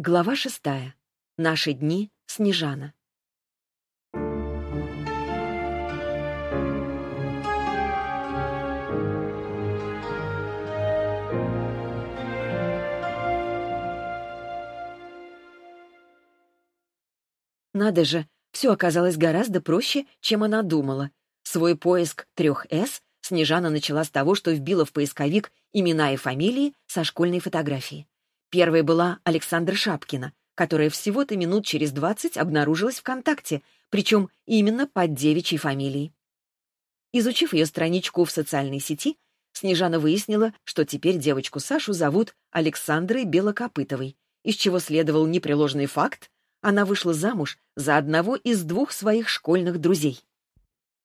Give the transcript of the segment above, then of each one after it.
Глава шестая. Наши дни. Снежана. Надо же, все оказалось гораздо проще, чем она думала. Свой поиск трех «С» Снежана начала с того, что вбила в поисковик имена и фамилии со школьной фотографии. Первой была Александра Шапкина, которая всего-то минут через двадцать обнаружилась ВКонтакте, причем именно под девичьей фамилией. Изучив ее страничку в социальной сети, Снежана выяснила, что теперь девочку Сашу зовут Александрой Белокопытовой, из чего следовал непреложный факт, она вышла замуж за одного из двух своих школьных друзей.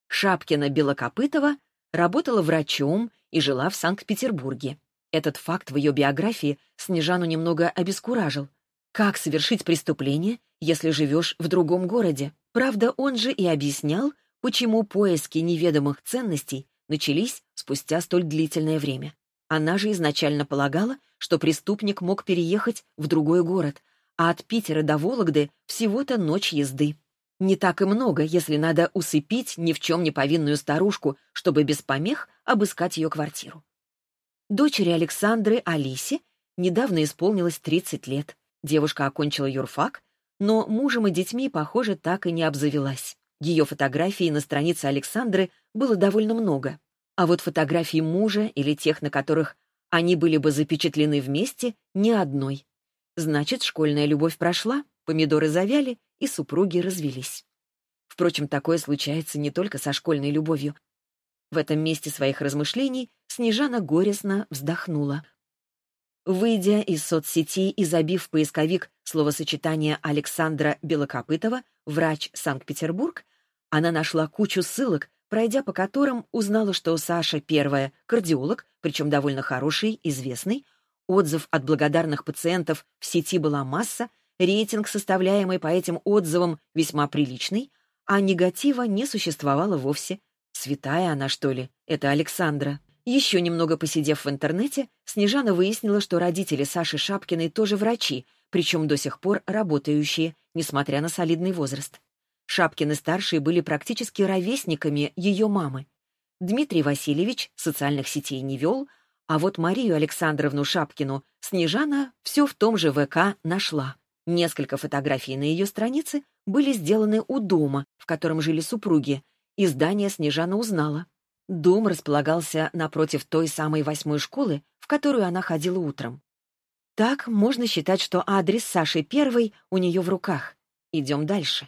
Шапкина Белокопытова работала врачом и жила в Санкт-Петербурге. Этот факт в ее биографии Снежану немного обескуражил. Как совершить преступление, если живешь в другом городе? Правда, он же и объяснял, почему поиски неведомых ценностей начались спустя столь длительное время. Она же изначально полагала, что преступник мог переехать в другой город, а от Питера до Вологды всего-то ночь езды. Не так и много, если надо усыпить ни в чем не повинную старушку, чтобы без помех обыскать ее квартиру. Дочери Александры, Алисе, недавно исполнилось 30 лет. Девушка окончила юрфак, но мужем и детьми, похоже, так и не обзавелась. Ее фотографий на странице Александры было довольно много. А вот фотографий мужа или тех, на которых они были бы запечатлены вместе, ни одной. Значит, школьная любовь прошла, помидоры завяли, и супруги развелись. Впрочем, такое случается не только со школьной любовью. В этом месте своих размышлений Снежана горестно вздохнула. Выйдя из соцсети и забив в поисковик словосочетание Александра Белокопытова «Врач Санкт-Петербург», она нашла кучу ссылок, пройдя по которым узнала, что Саша первая — кардиолог, причем довольно хороший, известный, Отзыв от благодарных пациентов в сети была масса, рейтинг, составляемый по этим отзывам, весьма приличный, а негатива не существовало вовсе. Святая она, что ли? Это Александра. Еще немного посидев в интернете, Снежана выяснила, что родители Саши Шапкиной тоже врачи, причем до сих пор работающие, несмотря на солидный возраст. Шапкины-старшие были практически ровесниками ее мамы. Дмитрий Васильевич социальных сетей не вел, а вот Марию Александровну Шапкину Снежана все в том же ВК нашла. Несколько фотографий на ее странице были сделаны у дома, в котором жили супруги. И здание Снежана узнала. Дом располагался напротив той самой восьмой школы, в которую она ходила утром. Так можно считать, что адрес Саши Первой у нее в руках. Идем дальше.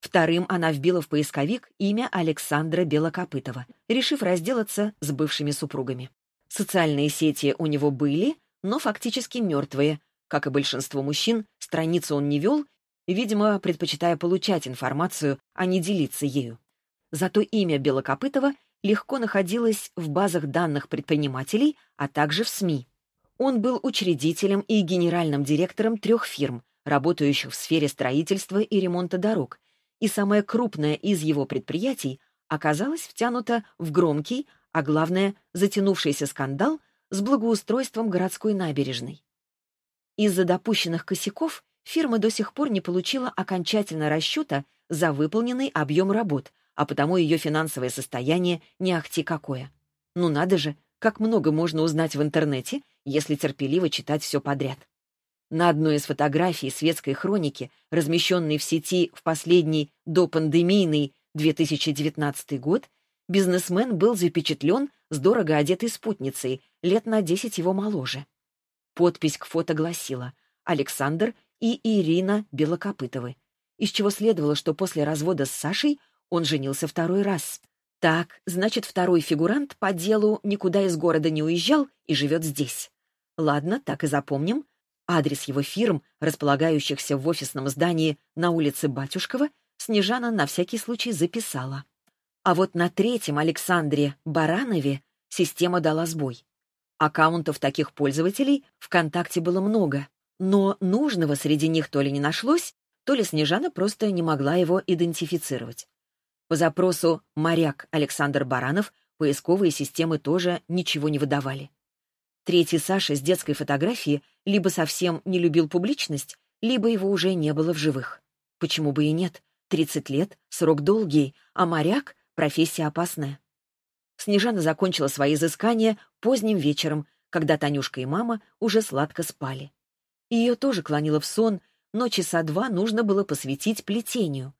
Вторым она вбила в поисковик имя Александра Белокопытова, решив разделаться с бывшими супругами. Социальные сети у него были, но фактически мертвые. Как и большинство мужчин, страницу он не вел, видимо, предпочитая получать информацию, а не делиться ею. Зато имя Белокопытова легко находилось в базах данных предпринимателей, а также в СМИ. Он был учредителем и генеральным директором трех фирм, работающих в сфере строительства и ремонта дорог, и самое крупное из его предприятий оказалось втянуто в громкий, а главное, затянувшийся скандал с благоустройством городской набережной. Из-за допущенных косяков фирма до сих пор не получила окончательно расчета за выполненный объем работ, а потому ее финансовое состояние не ахти какое. Ну надо же, как много можно узнать в интернете, если терпеливо читать все подряд. На одной из фотографий светской хроники, размещенной в сети в последний допандемийный 2019 год, бизнесмен был запечатлен с дорого одетой спутницей, лет на десять его моложе. Подпись к фото гласила «Александр и Ирина Белокопытовы», из чего следовало, что после развода с Сашей он женился второй раз. Так, значит, второй фигурант по делу никуда из города не уезжал и живет здесь. Ладно, так и запомним. Адрес его фирм, располагающихся в офисном здании на улице Батюшкова, Снежана на всякий случай записала. А вот на третьем Александре Баранове система дала сбой. Аккаунтов таких пользователей ВКонтакте было много, но нужного среди них то ли не нашлось, то ли Снежана просто не могла его идентифицировать. По запросу «Моряк Александр Баранов» поисковые системы тоже ничего не выдавали. Третий Саша с детской фотографии либо совсем не любил публичность, либо его уже не было в живых. Почему бы и нет? 30 лет, срок долгий, а моряк — профессия опасная. Снежана закончила свои изыскания поздним вечером, когда Танюшка и мама уже сладко спали. Ее тоже клонило в сон, но часа два нужно было посвятить плетению.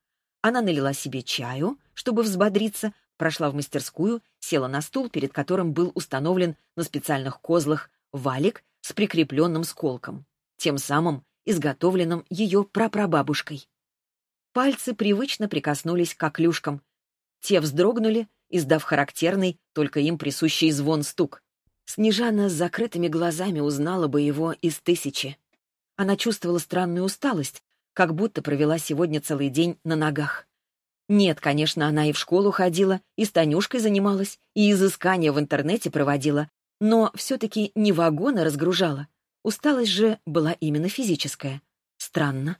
Она налила себе чаю, чтобы взбодриться, прошла в мастерскую, села на стул, перед которым был установлен на специальных козлах валик с прикрепленным сколком, тем самым изготовленным ее прапрабабушкой. Пальцы привычно прикоснулись к оклюшкам. Те вздрогнули, издав характерный, только им присущий звон-стук. Снежана с закрытыми глазами узнала бы его из тысячи. Она чувствовала странную усталость, как будто провела сегодня целый день на ногах. Нет, конечно, она и в школу ходила, и с Танюшкой занималась, и изыскания в интернете проводила, но все-таки не вагоны разгружала. Усталость же была именно физическая. Странно.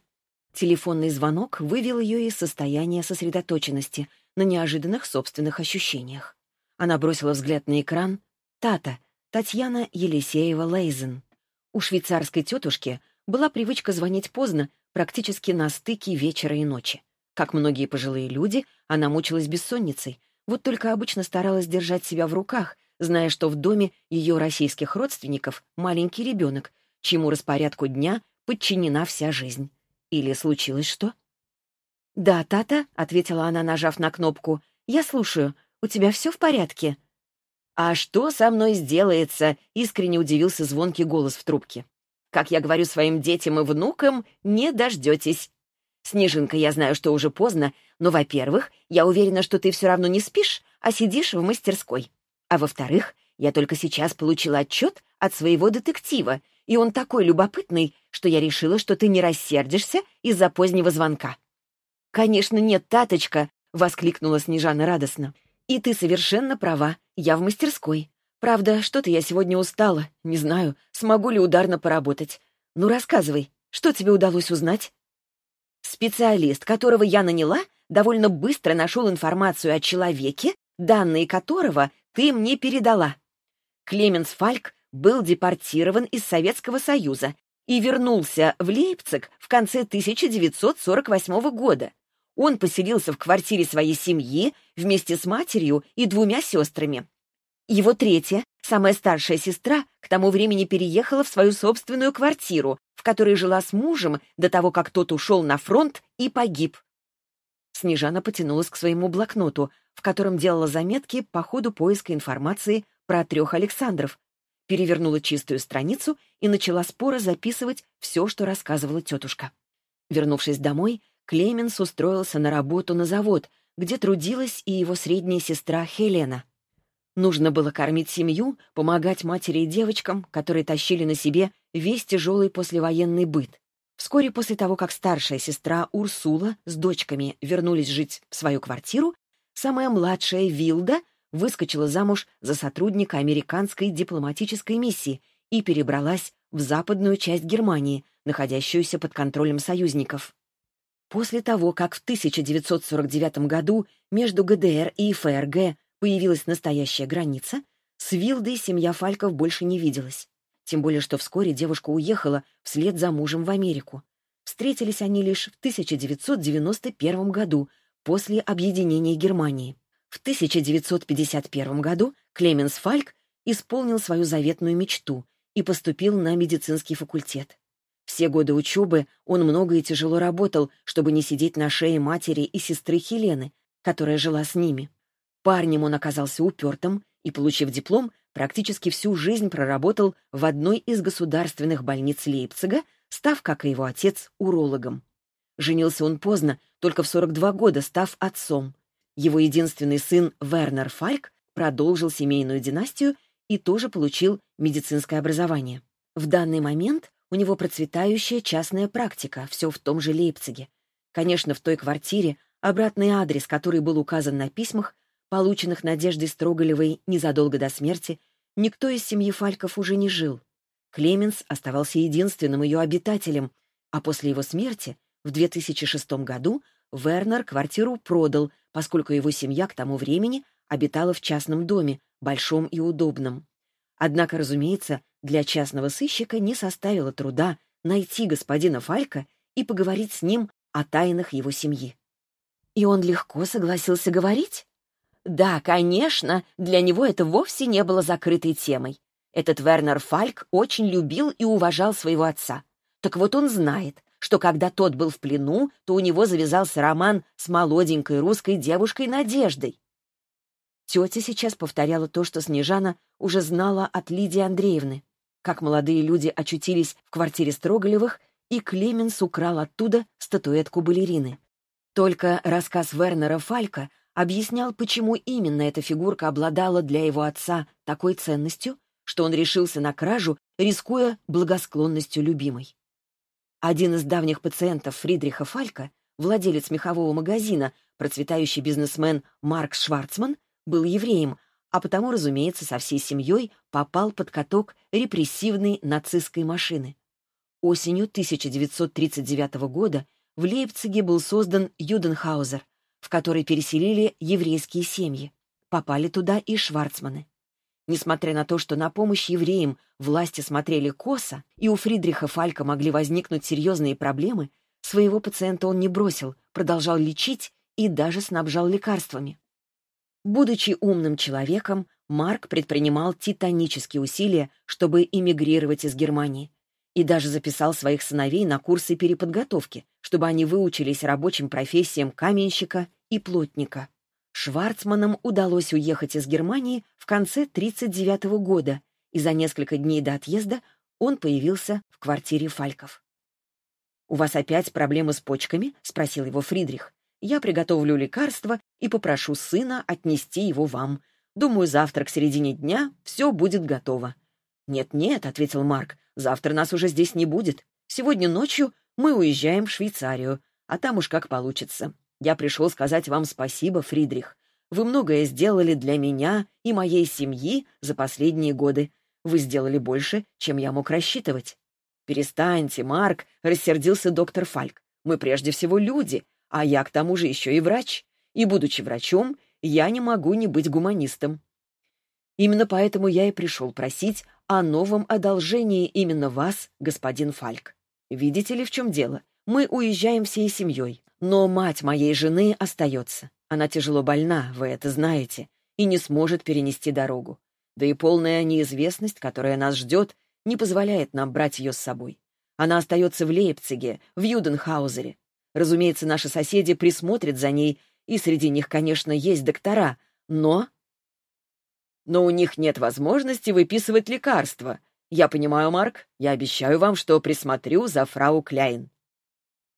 Телефонный звонок вывел ее из состояния сосредоточенности на неожиданных собственных ощущениях. Она бросила взгляд на экран. Тата, Татьяна Елисеева-Лейзен. У швейцарской тетушки была привычка звонить поздно, практически на стыке вечера и ночи. Как многие пожилые люди, она мучилась бессонницей, вот только обычно старалась держать себя в руках, зная, что в доме ее российских родственников маленький ребенок, чему распорядку дня подчинена вся жизнь. Или случилось что? «Да, Тата», — ответила она, нажав на кнопку, — «я слушаю. У тебя все в порядке?» «А что со мной сделается?» — искренне удивился звонкий голос в трубке. Как я говорю своим детям и внукам, не дождетесь. Снежинка, я знаю, что уже поздно, но, во-первых, я уверена, что ты все равно не спишь, а сидишь в мастерской. А во-вторых, я только сейчас получила отчет от своего детектива, и он такой любопытный, что я решила, что ты не рассердишься из-за позднего звонка. «Конечно нет, Таточка!» — воскликнула Снежана радостно. «И ты совершенно права, я в мастерской. Правда, что-то я сегодня устала. Не знаю, смогу ли ударно поработать. Ну, рассказывай, что тебе удалось узнать? Специалист, которого я наняла, довольно быстро нашел информацию о человеке, данные которого ты мне передала. Клеменс Фальк был депортирован из Советского Союза и вернулся в Лейпциг в конце 1948 года. Он поселился в квартире своей семьи вместе с матерью и двумя сестрами. Его третья, самая старшая сестра, к тому времени переехала в свою собственную квартиру, в которой жила с мужем до того, как тот ушел на фронт и погиб. Снежана потянулась к своему блокноту, в котором делала заметки по ходу поиска информации про трех Александров, перевернула чистую страницу и начала споро записывать все, что рассказывала тетушка. Вернувшись домой, Клеменс устроился на работу на завод, где трудилась и его средняя сестра Хелена. Нужно было кормить семью, помогать матери и девочкам, которые тащили на себе весь тяжелый послевоенный быт. Вскоре после того, как старшая сестра Урсула с дочками вернулись жить в свою квартиру, самая младшая Вилда выскочила замуж за сотрудника американской дипломатической миссии и перебралась в западную часть Германии, находящуюся под контролем союзников. После того, как в 1949 году между ГДР и ФРГ появилась настоящая граница, с Вилдой семья Фальков больше не виделась. Тем более, что вскоре девушка уехала вслед за мужем в Америку. Встретились они лишь в 1991 году, после объединения Германии. В 1951 году Клеменс Фальк исполнил свою заветную мечту и поступил на медицинский факультет. Все годы учебы он много и тяжело работал, чтобы не сидеть на шее матери и сестры Хелены, которая жила с ними. Парнем он оказался упертым и, получив диплом, практически всю жизнь проработал в одной из государственных больниц Лейпцига, став, как и его отец, урологом. Женился он поздно, только в 42 года став отцом. Его единственный сын Вернер Фальк продолжил семейную династию и тоже получил медицинское образование. В данный момент у него процветающая частная практика, все в том же Лейпциге. Конечно, в той квартире обратный адрес, который был указан на письмах, полученных Надеждой Строголевой незадолго до смерти, никто из семьи Фальков уже не жил. Клеменс оставался единственным ее обитателем, а после его смерти в 2006 году Вернер квартиру продал, поскольку его семья к тому времени обитала в частном доме, большом и удобном. Однако, разумеется, для частного сыщика не составило труда найти господина Фалька и поговорить с ним о тайнах его семьи. И он легко согласился говорить? Да, конечно, для него это вовсе не было закрытой темой. Этот Вернер Фальк очень любил и уважал своего отца. Так вот он знает, что когда тот был в плену, то у него завязался роман с молоденькой русской девушкой Надеждой. Тетя сейчас повторяла то, что Снежана уже знала от Лидии Андреевны. Как молодые люди очутились в квартире Строголевых, и Клеменс украл оттуда статуэтку балерины. Только рассказ Вернера Фалька объяснял, почему именно эта фигурка обладала для его отца такой ценностью, что он решился на кражу, рискуя благосклонностью любимой. Один из давних пациентов Фридриха Фалька, владелец мехового магазина, процветающий бизнесмен Марк Шварцман, был евреем, а потому, разумеется, со всей семьей попал под каток репрессивной нацистской машины. Осенью 1939 года в Лейпциге был создан Юденхаузер, в который переселили еврейские семьи. Попали туда и шварцманы. Несмотря на то, что на помощь евреям власти смотрели косо, и у Фридриха Фалька могли возникнуть серьезные проблемы, своего пациента он не бросил, продолжал лечить и даже снабжал лекарствами. Будучи умным человеком, Марк предпринимал титанические усилия, чтобы эмигрировать из Германии, и даже записал своих сыновей на курсы переподготовки, чтобы они выучились рабочим профессиям каменщика и плотника. Шварцманам удалось уехать из Германии в конце 1939 года, и за несколько дней до отъезда он появился в квартире Фальков. «У вас опять проблемы с почками?» — спросил его Фридрих. «Я приготовлю лекарство и попрошу сына отнести его вам. Думаю, завтра к середине дня все будет готово». «Нет-нет», — ответил Марк, — «завтра нас уже здесь не будет. Сегодня ночью мы уезжаем в Швейцарию, а там уж как получится. Я пришел сказать вам спасибо, Фридрих. Вы многое сделали для меня и моей семьи за последние годы. Вы сделали больше, чем я мог рассчитывать. Перестаньте, Марк, рассердился доктор Фальк. Мы прежде всего люди, а я к тому же еще и врач. И, будучи врачом, я не могу не быть гуманистом. Именно поэтому я и пришел просить о новом одолжении именно вас, господин Фальк. Видите ли, в чем дело? Мы уезжаем всей семьей. Но мать моей жены остается. Она тяжело больна, вы это знаете, и не сможет перенести дорогу. Да и полная неизвестность, которая нас ждет, не позволяет нам брать ее с собой. Она остается в Лейпциге, в Юденхаузере. Разумеется, наши соседи присмотрят за ней, и среди них, конечно, есть доктора, но... Но у них нет возможности выписывать лекарства. Я понимаю, Марк, я обещаю вам, что присмотрю за фрау Кляйн.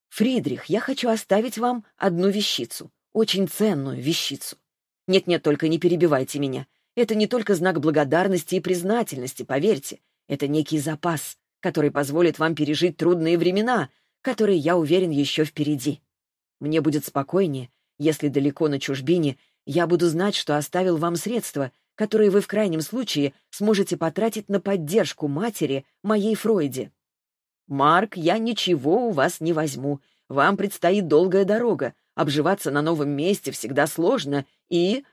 «Фридрих, я хочу оставить вам одну вещицу, очень ценную вещицу. Нет-нет, только не перебивайте меня. Это не только знак благодарности и признательности, поверьте. Это некий запас, который позволит вам пережить трудные времена, которые, я уверен, еще впереди. Мне будет спокойнее, если далеко на чужбине я буду знать, что оставил вам средства, которые вы в крайнем случае сможете потратить на поддержку матери, моей Фройде. «Марк, я ничего у вас не возьму. Вам предстоит долгая дорога. Обживаться на новом месте всегда сложно. И...»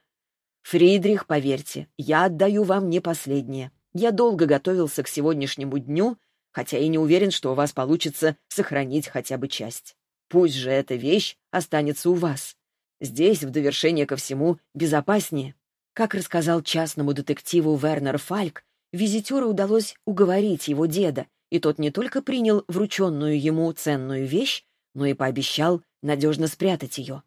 «Фридрих, поверьте, я отдаю вам не последнее. Я долго готовился к сегодняшнему дню, хотя и не уверен, что у вас получится сохранить хотя бы часть. Пусть же эта вещь останется у вас. Здесь, в довершение ко всему, безопаснее». Как рассказал частному детективу Вернер Фальк, визитеру удалось уговорить его деда, и тот не только принял врученную ему ценную вещь, но и пообещал надежно спрятать ее.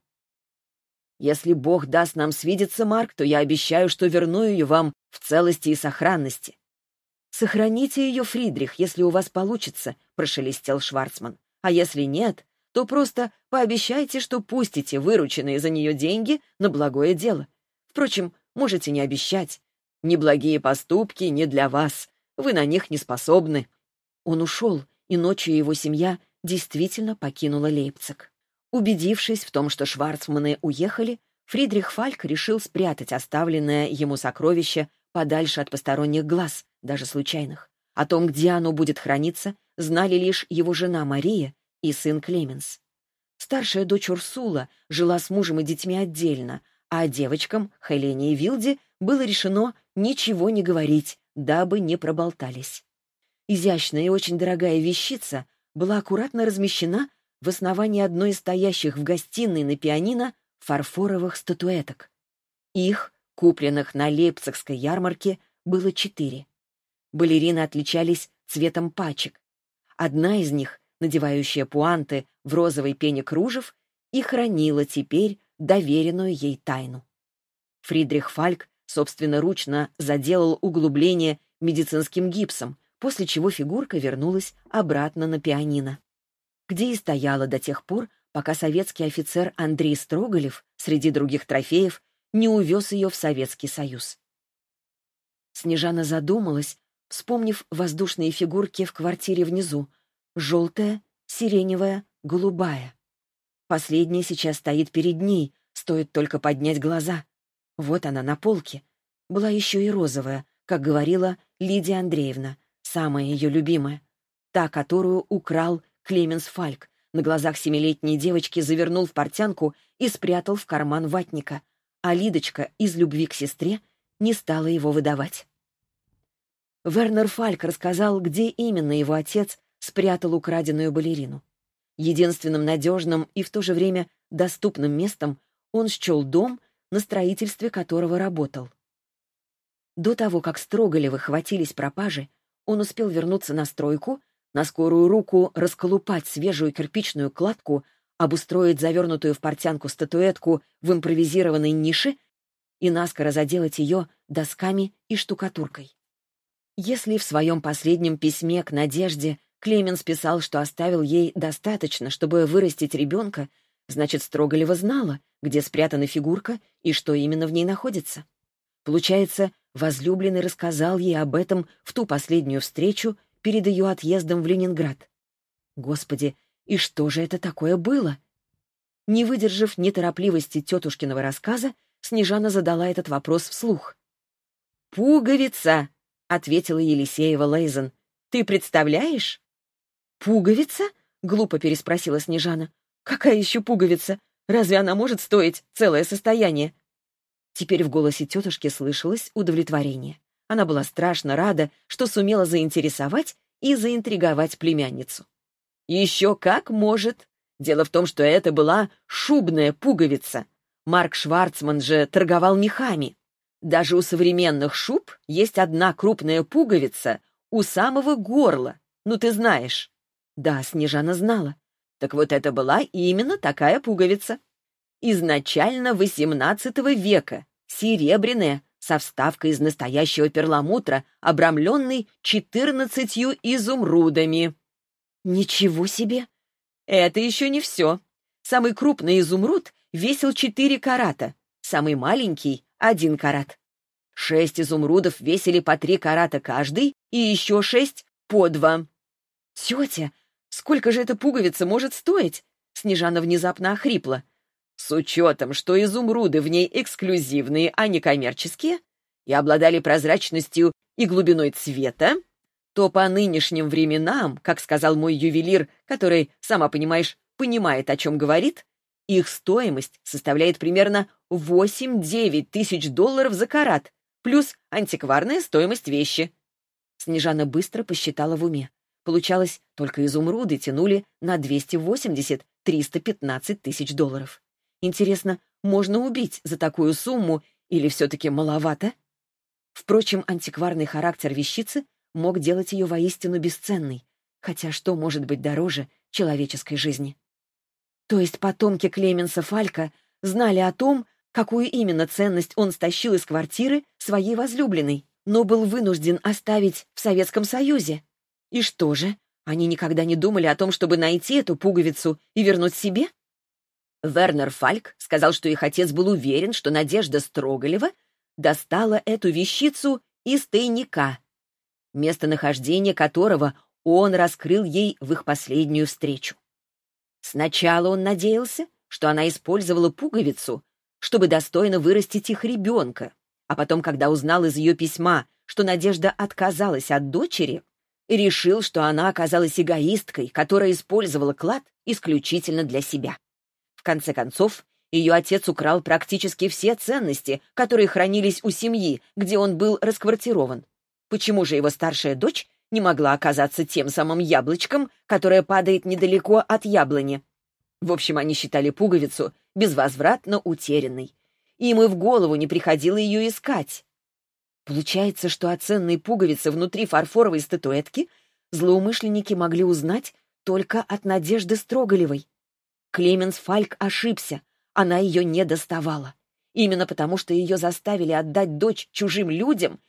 «Если Бог даст нам свидеться, Марк, то я обещаю, что верну ее вам в целости и сохранности». «Сохраните ее, Фридрих, если у вас получится», — прошелестел Шварцман. «А если нет, то просто пообещайте, что пустите вырученные за нее деньги на благое дело. Впрочем, можете не обещать. Неблагие поступки не для вас. Вы на них не способны. Он ушел, и ночью его семья действительно покинула Лейпциг. Убедившись в том, что Шварцманы уехали, Фридрих Фальк решил спрятать оставленное ему сокровище подальше от посторонних глаз, даже случайных. О том, где оно будет храниться, знали лишь его жена Мария и сын Клеменс. Старшая дочь Урсула жила с мужем и детьми отдельно, а девочкам, Хелене и Вилде, было решено ничего не говорить, дабы не проболтались. Изящная и очень дорогая вещица была аккуратно размещена в основании одной из стоящих в гостиной на пианино фарфоровых статуэток. Их, купленных на Лейпцигской ярмарке, было четыре. Балерины отличались цветом пачек. Одна из них, надевающая пуанты в розовой пене кружев, и хранила теперь доверенную ей тайну. Фридрих Фальк собственноручно заделал углубление медицинским гипсом, после чего фигурка вернулась обратно на пианино, где и стояла до тех пор, пока советский офицер Андрей Строголев, среди других трофеев, не увез ее в Советский Союз. Снежана задумалась, вспомнив воздушные фигурки в квартире внизу. Желтая, сиреневая, голубая. Последняя сейчас стоит перед ней, стоит только поднять глаза. Вот она на полке. Была еще и розовая, как говорила Лидия Андреевна, самая ее любимая. Та, которую украл Клеменс Фальк. На глазах семилетней девочки завернул в портянку и спрятал в карман ватника. А Лидочка из любви к сестре не стала его выдавать. Вернер Фальк рассказал, где именно его отец спрятал украденную балерину. Единственным надежным и в то же время доступным местом он счел дом, на строительстве которого работал. До того, как Строголевы хватились пропажи, он успел вернуться на стройку, на скорую руку расколупать свежую кирпичную кладку, обустроить завернутую в портянку статуэтку в импровизированной нише и наскоро заделать ее досками и штукатуркой. Если в своем последнем письме к Надежде Клеменс писал, что оставил ей достаточно, чтобы вырастить ребенка, значит, Строголева знала, где спрятана фигурка и что именно в ней находится. Получается, возлюбленный рассказал ей об этом в ту последнюю встречу перед ее отъездом в Ленинград. Господи, и что же это такое было? Не выдержав неторопливости тетушкиного рассказа, Снежана задала этот вопрос вслух. «Пуговица!» — ответила Елисеева Лейзен. «Ты представляешь?» «Пуговица?» — глупо переспросила Снежана. «Какая еще пуговица? Разве она может стоить целое состояние?» Теперь в голосе тетушки слышалось удовлетворение. Она была страшно рада, что сумела заинтересовать и заинтриговать племянницу. «Еще как может!» Дело в том, что это была шубная пуговица. Марк Шварцман же торговал мехами. Даже у современных шуб есть одна крупная пуговица у самого горла. Ну, ты знаешь. Да, Снежана знала. Так вот это была именно такая пуговица. Изначально XVIII века, серебряная, со вставкой из настоящего перламутра, обрамленной четырнадцатью изумрудами. Ничего себе! Это еще не все. Самый крупный изумруд весил четыре карата, самый маленький один карат. Шесть изумрудов весили по три карата каждый, и еще шесть по два. «Тетя, сколько же эта пуговица может стоить?» Снежана внезапно охрипла. «С учетом, что изумруды в ней эксклюзивные, а не коммерческие, и обладали прозрачностью и глубиной цвета, то по нынешним временам, как сказал мой ювелир, который, сама понимаешь, понимает, о чем говорит, их стоимость составляет примерно 8-9 тысяч долларов за карат, плюс антикварная стоимость вещи. Снежана быстро посчитала в уме. Получалось, только изумруды тянули на 280-315 тысяч долларов. Интересно, можно убить за такую сумму или все-таки маловато? Впрочем, антикварный характер вещицы мог делать ее воистину бесценной, хотя что может быть дороже человеческой жизни? То есть потомки Клеменса Фалька знали о том, какую именно ценность он стащил из квартиры своей возлюбленной, но был вынужден оставить в Советском Союзе. И что же, они никогда не думали о том, чтобы найти эту пуговицу и вернуть себе? Вернер Фальк сказал, что их отец был уверен, что Надежда Строголева достала эту вещицу из тайника, местонахождение которого он раскрыл ей в их последнюю встречу. Сначала он надеялся, что она использовала пуговицу, чтобы достойно вырастить их ребенка, а потом, когда узнал из ее письма, что Надежда отказалась от дочери, решил, что она оказалась эгоисткой, которая использовала клад исключительно для себя. В конце концов, ее отец украл практически все ценности, которые хранились у семьи, где он был расквартирован. Почему же его старшая дочь не могла оказаться тем самым яблочком, которое падает недалеко от яблони. В общем, они считали пуговицу безвозвратно утерянной. Им и в голову не приходило ее искать. Получается, что о ценной пуговице внутри фарфоровой статуэтки злоумышленники могли узнать только от Надежды Строголевой. Клеменс Фальк ошибся, она ее не доставала. Именно потому, что ее заставили отдать дочь чужим людям,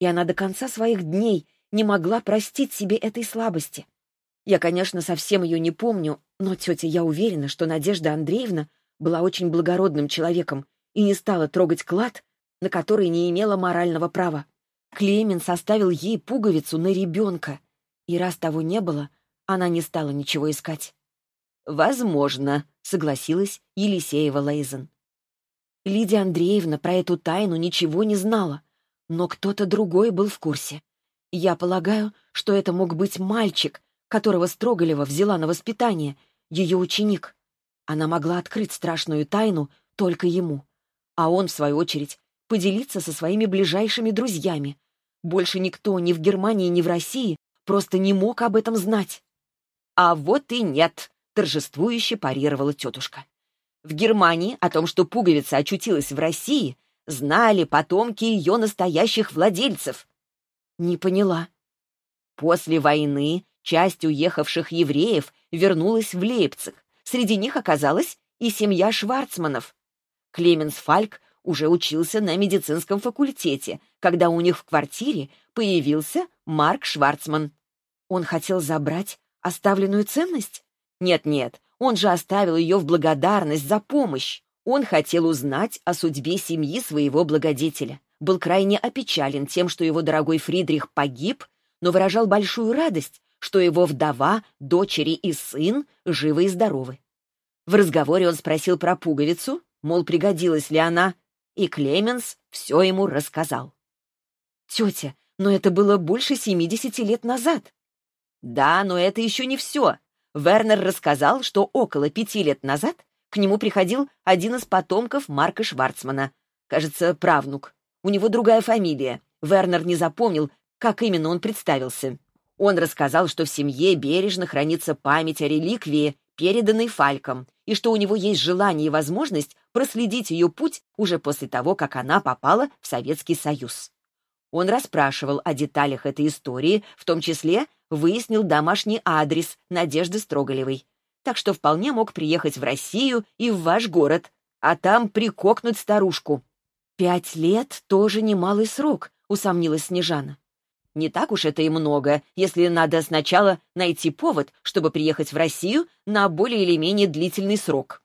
и она до конца своих дней не могла простить себе этой слабости. Я, конечно, совсем ее не помню, но, тетя, я уверена, что Надежда Андреевна была очень благородным человеком и не стала трогать клад, на который не имела морального права. Клемен составил ей пуговицу на ребенка, и раз того не было, она не стала ничего искать. «Возможно», — согласилась Елисеева Лейзен. Лидия Андреевна про эту тайну ничего не знала, но кто-то другой был в курсе. Я полагаю, что это мог быть мальчик, которого Строголева взяла на воспитание, ее ученик. Она могла открыть страшную тайну только ему, а он, в свою очередь, поделиться со своими ближайшими друзьями. Больше никто ни в Германии, ни в России просто не мог об этом знать. «А вот и нет», — торжествующе парировала тетушка. В Германии о том, что пуговица очутилась в России, знали потомки ее настоящих владельцев. Не поняла. После войны часть уехавших евреев вернулась в Лейпциг. Среди них оказалась и семья Шварцманов. Клеменс Фальк уже учился на медицинском факультете, когда у них в квартире появился Марк Шварцман. Он хотел забрать оставленную ценность? Нет-нет, он же оставил ее в благодарность за помощь. Он хотел узнать о судьбе семьи своего благодетеля. Был крайне опечален тем, что его дорогой Фридрих погиб, но выражал большую радость, что его вдова, дочери и сын живы и здоровы. В разговоре он спросил про пуговицу, мол, пригодилась ли она, и Клеменс все ему рассказал. «Тетя, но это было больше 70 лет назад». «Да, но это еще не все. Вернер рассказал, что около пяти лет назад к нему приходил один из потомков Марка Шварцмана. Кажется, правнук. У него другая фамилия. Вернер не запомнил, как именно он представился. Он рассказал, что в семье бережно хранится память о реликвии, переданной Фальком, и что у него есть желание и возможность проследить ее путь уже после того, как она попала в Советский Союз. Он расспрашивал о деталях этой истории, в том числе выяснил домашний адрес Надежды Строголевой. Так что вполне мог приехать в Россию и в ваш город, а там прикокнуть старушку. «Пять лет — тоже немалый срок», — усомнилась Снежана. «Не так уж это и много, если надо сначала найти повод, чтобы приехать в Россию на более или менее длительный срок.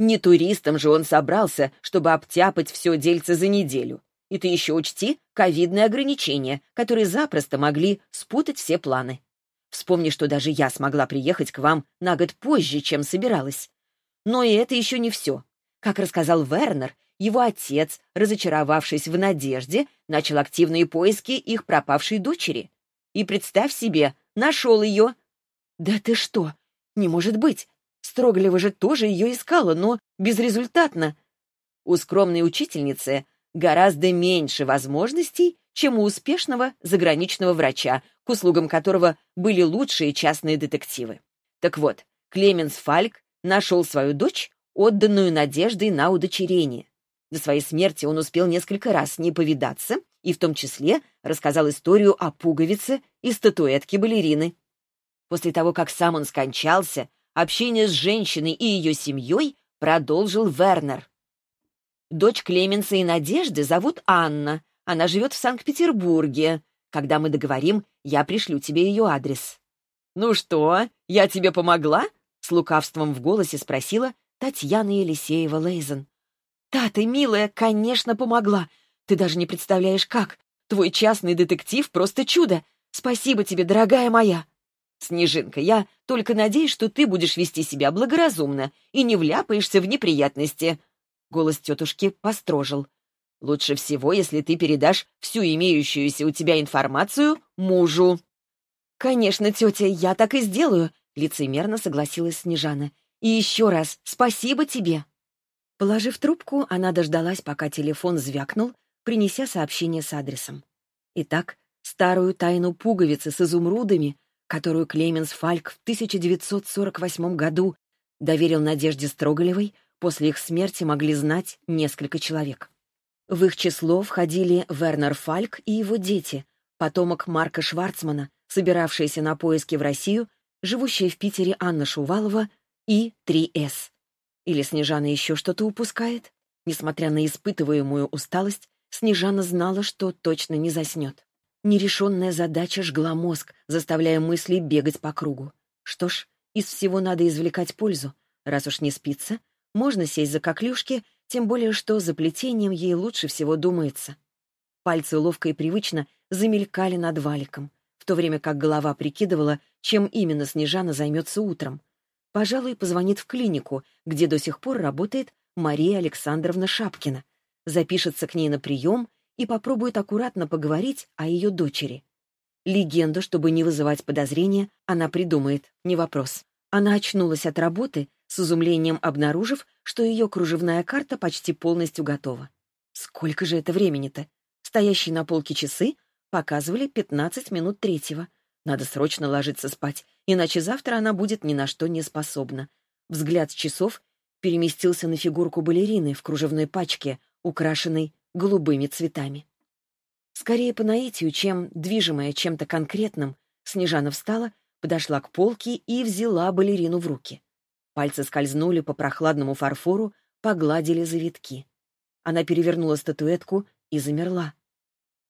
Не туристом же он собрался, чтобы обтяпать все дельце за неделю. И ты еще учти ковидные ограничения, которые запросто могли спутать все планы. Вспомни, что даже я смогла приехать к вам на год позже, чем собиралась. Но и это еще не все. Как рассказал Вернер, его отец, разочаровавшись в надежде, начал активные поиски их пропавшей дочери. И представь себе, нашел ее. «Да ты что? Не может быть! Строглева же тоже ее искала, но безрезультатно. У скромной учительницы гораздо меньше возможностей, чем у успешного заграничного врача, к услугам которого были лучшие частные детективы. Так вот, Клеменс Фальк нашел свою дочь, отданную надеждой на удочерение. До своей смерти он успел несколько раз не повидаться и в том числе рассказал историю о пуговице и статуэтке балерины. После того, как сам он скончался, общение с женщиной и ее семьей продолжил Вернер. Дочь Клеменса и Надежды зовут Анна. Она живет в Санкт-Петербурге. Когда мы договорим, я пришлю тебе ее адрес». «Ну что, я тебе помогла?» — с лукавством в голосе спросила Татьяна Елисеева Лейзен. «Да, ты, милая, конечно, помогла. Ты даже не представляешь, как. Твой частный детектив — просто чудо. Спасибо тебе, дорогая моя». «Снежинка, я только надеюсь, что ты будешь вести себя благоразумно и не вляпаешься в неприятности», Голос тетушки построжил. «Лучше всего, если ты передашь всю имеющуюся у тебя информацию мужу». «Конечно, тетя, я так и сделаю», — лицемерно согласилась Снежана. «И еще раз спасибо тебе». Положив трубку, она дождалась, пока телефон звякнул, принеся сообщение с адресом. Итак, старую тайну пуговицы с изумрудами, которую Клеменс Фальк в 1948 году доверил Надежде Строголевой, после их смерти могли знать несколько человек. В их число входили Вернер Фальк и его дети, потомок Марка Шварцмана, собиравшиеся на поиски в Россию, живущая в Питере Анна Шувалова и 3С. Или Снежана еще что-то упускает? Несмотря на испытываемую усталость, Снежана знала, что точно не заснет. Нерешенная задача жгла мозг, заставляя мысли бегать по кругу. Что ж, из всего надо извлекать пользу. Раз уж не спится, можно сесть за коклюшки, тем более что за плетением ей лучше всего думается. Пальцы ловко и привычно замелькали над валиком, в то время как голова прикидывала, чем именно Снежана займется утром. Пожалуй, позвонит в клинику, где до сих пор работает Мария Александровна Шапкина, запишется к ней на прием и попробует аккуратно поговорить о ее дочери. Легенду, чтобы не вызывать подозрения, она придумает, не вопрос. Она очнулась от работы, с изумлением обнаружив, что ее кружевная карта почти полностью готова. Сколько же это времени-то? Стоящие на полке часы показывали 15 минут третьего. Надо срочно ложиться спать, иначе завтра она будет ни на что не способна. Взгляд с часов переместился на фигурку балерины в кружевной пачке, украшенной голубыми цветами. Скорее по наитию, чем движимая чем-то конкретным, Снежана встала, подошла к полке и взяла балерину в руки. Пальцы скользнули по прохладному фарфору, погладили завитки. Она перевернула статуэтку и замерла.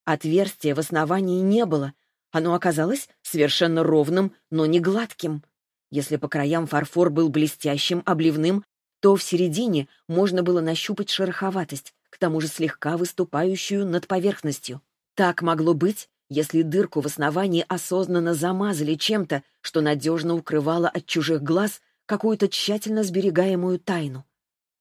Отверстия в основании не было. Оно оказалось совершенно ровным, но не гладким. Если по краям фарфор был блестящим, обливным, то в середине можно было нащупать шероховатость, к тому же слегка выступающую над поверхностью. Так могло быть, если дырку в основании осознанно замазали чем-то, что надежно укрывало от чужих глаз какую-то тщательно сберегаемую тайну.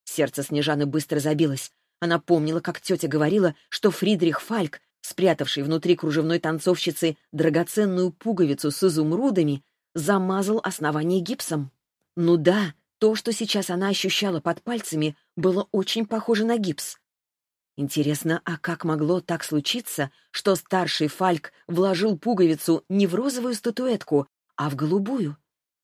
Сердце Снежаны быстро забилось. Она помнила, как тетя говорила, что Фридрих Фальк, спрятавший внутри кружевной танцовщицы драгоценную пуговицу с изумрудами, замазал основание гипсом. Ну да, то, что сейчас она ощущала под пальцами, было очень похоже на гипс. Интересно, а как могло так случиться, что старший Фальк вложил пуговицу не в розовую статуэтку, а в голубую?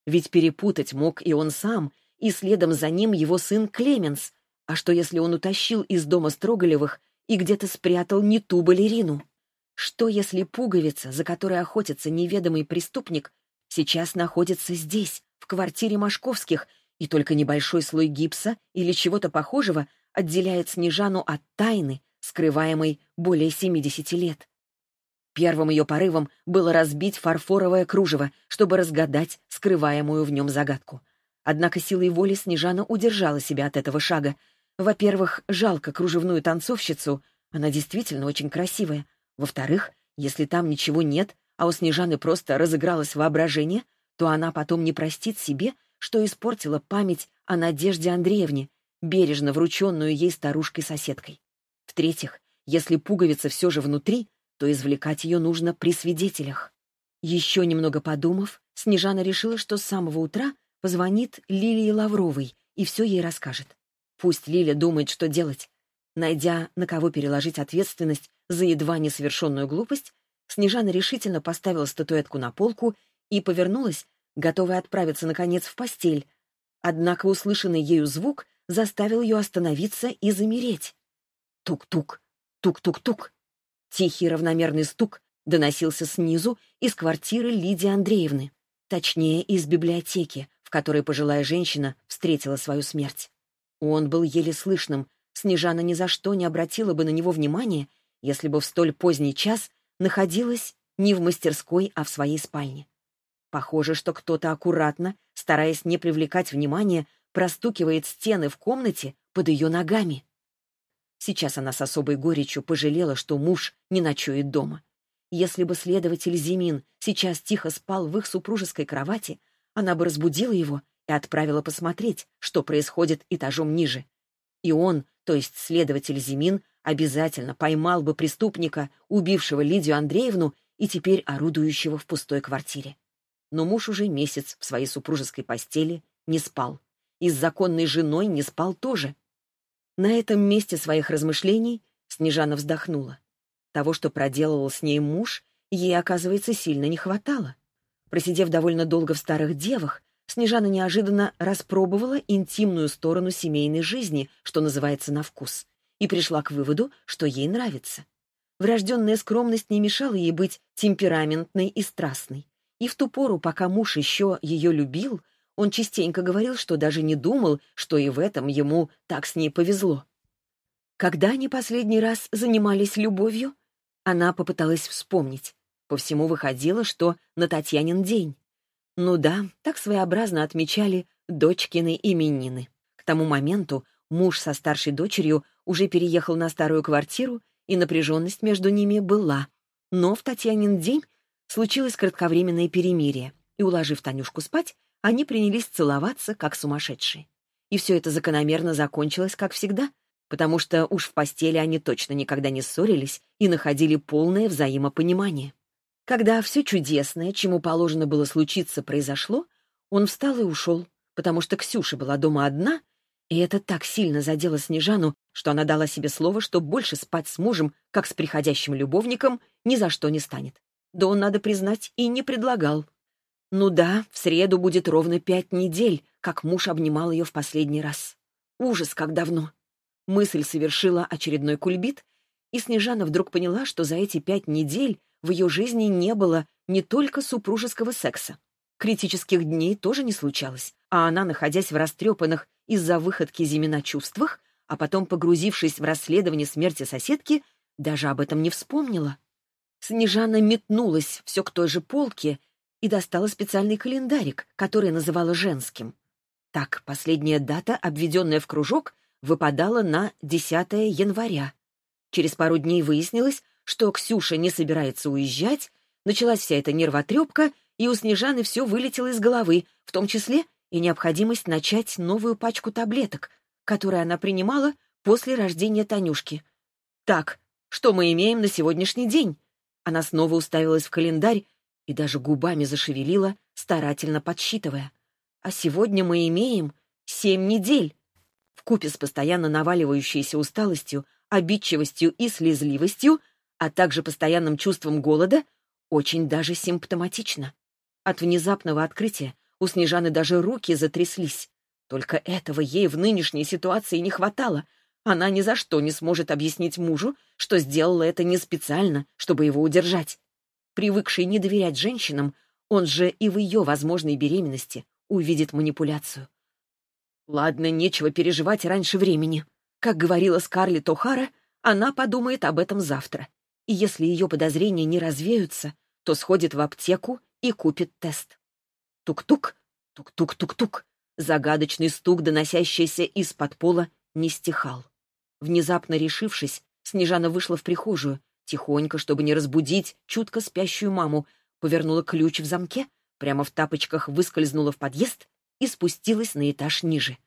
Ведь перепутать мог и он сам, и следом за ним его сын Клеменс. А что, если он утащил из дома Строголевых и где-то спрятал не ту балерину? Что, если пуговица, за которой охотится неведомый преступник, сейчас находится здесь, в квартире Машковских, и только небольшой слой гипса или чего-то похожего отделяет Снежану от тайны, скрываемой более 70 лет. Первым ее порывом было разбить фарфоровое кружево, чтобы разгадать скрываемую в нем загадку. Однако силой воли Снежана удержала себя от этого шага. Во-первых, жалко кружевную танцовщицу, она действительно очень красивая. Во-вторых, если там ничего нет, а у Снежаны просто разыгралось воображение, то она потом не простит себе, что испортила память о Надежде Андреевне, бережно врученную ей старушкой-соседкой. В-третьих, если пуговица все же внутри, то извлекать ее нужно при свидетелях. Еще немного подумав, Снежана решила, что с самого утра позвонит Лилии Лавровой и все ей расскажет. Пусть Лиля думает, что делать. Найдя, на кого переложить ответственность за едва несовершенную глупость, Снежана решительно поставила статуэтку на полку и повернулась, готовая отправиться, наконец, в постель. Однако услышанный ею звук заставил ее остановиться и замереть. Тук-тук, тук-тук-тук. Тихий равномерный стук доносился снизу из квартиры Лидии Андреевны, точнее, из библиотеки, в которой пожилая женщина встретила свою смерть. Он был еле слышным, Снежана ни за что не обратила бы на него внимания, если бы в столь поздний час находилась не в мастерской, а в своей спальне. Похоже, что кто-то аккуратно, стараясь не привлекать внимания, простукивает стены в комнате под ее ногами. Сейчас она с особой горечью пожалела, что муж не ночует дома. Если бы следователь Зимин сейчас тихо спал в их супружеской кровати, она бы разбудила его и отправила посмотреть, что происходит этажом ниже. И он, то есть следователь Зимин, обязательно поймал бы преступника, убившего Лидию Андреевну и теперь орудующего в пустой квартире. Но муж уже месяц в своей супружеской постели не спал и с законной женой не спал тоже. На этом месте своих размышлений Снежана вздохнула. Того, что проделывал с ней муж, ей, оказывается, сильно не хватало. Просидев довольно долго в старых девах, Снежана неожиданно распробовала интимную сторону семейной жизни, что называется, на вкус, и пришла к выводу, что ей нравится. Врожденная скромность не мешала ей быть темпераментной и страстной. И в ту пору, пока муж еще ее любил, он частенько говорил, что даже не думал, что и в этом ему так с ней повезло. Когда они последний раз занимались любовью, она попыталась вспомнить. По всему выходило, что на Татьянин день. Ну да, так своеобразно отмечали дочкины именины. К тому моменту муж со старшей дочерью уже переехал на старую квартиру, и напряженность между ними была. Но в Татьянин день случилось кратковременное перемирие, и, уложив Танюшку спать, они принялись целоваться, как сумасшедшие. И все это закономерно закончилось, как всегда, потому что уж в постели они точно никогда не ссорились и находили полное взаимопонимание. Когда все чудесное, чему положено было случиться, произошло, он встал и ушел, потому что Ксюша была дома одна, и это так сильно задело Снежану, что она дала себе слово, что больше спать с мужем, как с приходящим любовником, ни за что не станет. Да он, надо признать, и не предлагал. Ну да, в среду будет ровно пять недель, как муж обнимал ее в последний раз. Ужас, как давно. Мысль совершила очередной кульбит, и Снежана вдруг поняла, что за эти пять недель в ее жизни не было не только супружеского секса. Критических дней тоже не случалось, а она, находясь в растрепанных из-за выходки Зимина чувствах, а потом погрузившись в расследование смерти соседки, даже об этом не вспомнила. Снежана метнулась все к той же полке и достала специальный календарик, который называла женским. Так, последняя дата, обведенная в кружок, выпадала на 10 января. Через пару дней выяснилось, что Ксюша не собирается уезжать, началась вся эта нервотрепка, и у Снежаны все вылетело из головы, в том числе и необходимость начать новую пачку таблеток, которые она принимала после рождения Танюшки. «Так, что мы имеем на сегодняшний день?» Она снова уставилась в календарь и даже губами зашевелила, старательно подсчитывая. «А сегодня мы имеем семь недель». В купе с постоянно наваливающейся усталостью, обидчивостью и слезливостью — а также постоянным чувством голода, очень даже симптоматично. От внезапного открытия у Снежаны даже руки затряслись. Только этого ей в нынешней ситуации не хватало. Она ни за что не сможет объяснить мужу, что сделала это не специально, чтобы его удержать. Привыкший не доверять женщинам, он же и в ее возможной беременности увидит манипуляцию. Ладно, нечего переживать раньше времени. Как говорила Скарлетт О'Хара, она подумает об этом завтра и если ее подозрения не развеются, то сходит в аптеку и купит тест. Тук-тук, тук-тук-тук-тук. Загадочный стук, доносящийся из-под пола, не стихал. Внезапно решившись, Снежана вышла в прихожую, тихонько, чтобы не разбудить чутко спящую маму, повернула ключ в замке, прямо в тапочках выскользнула в подъезд и спустилась на этаж ниже.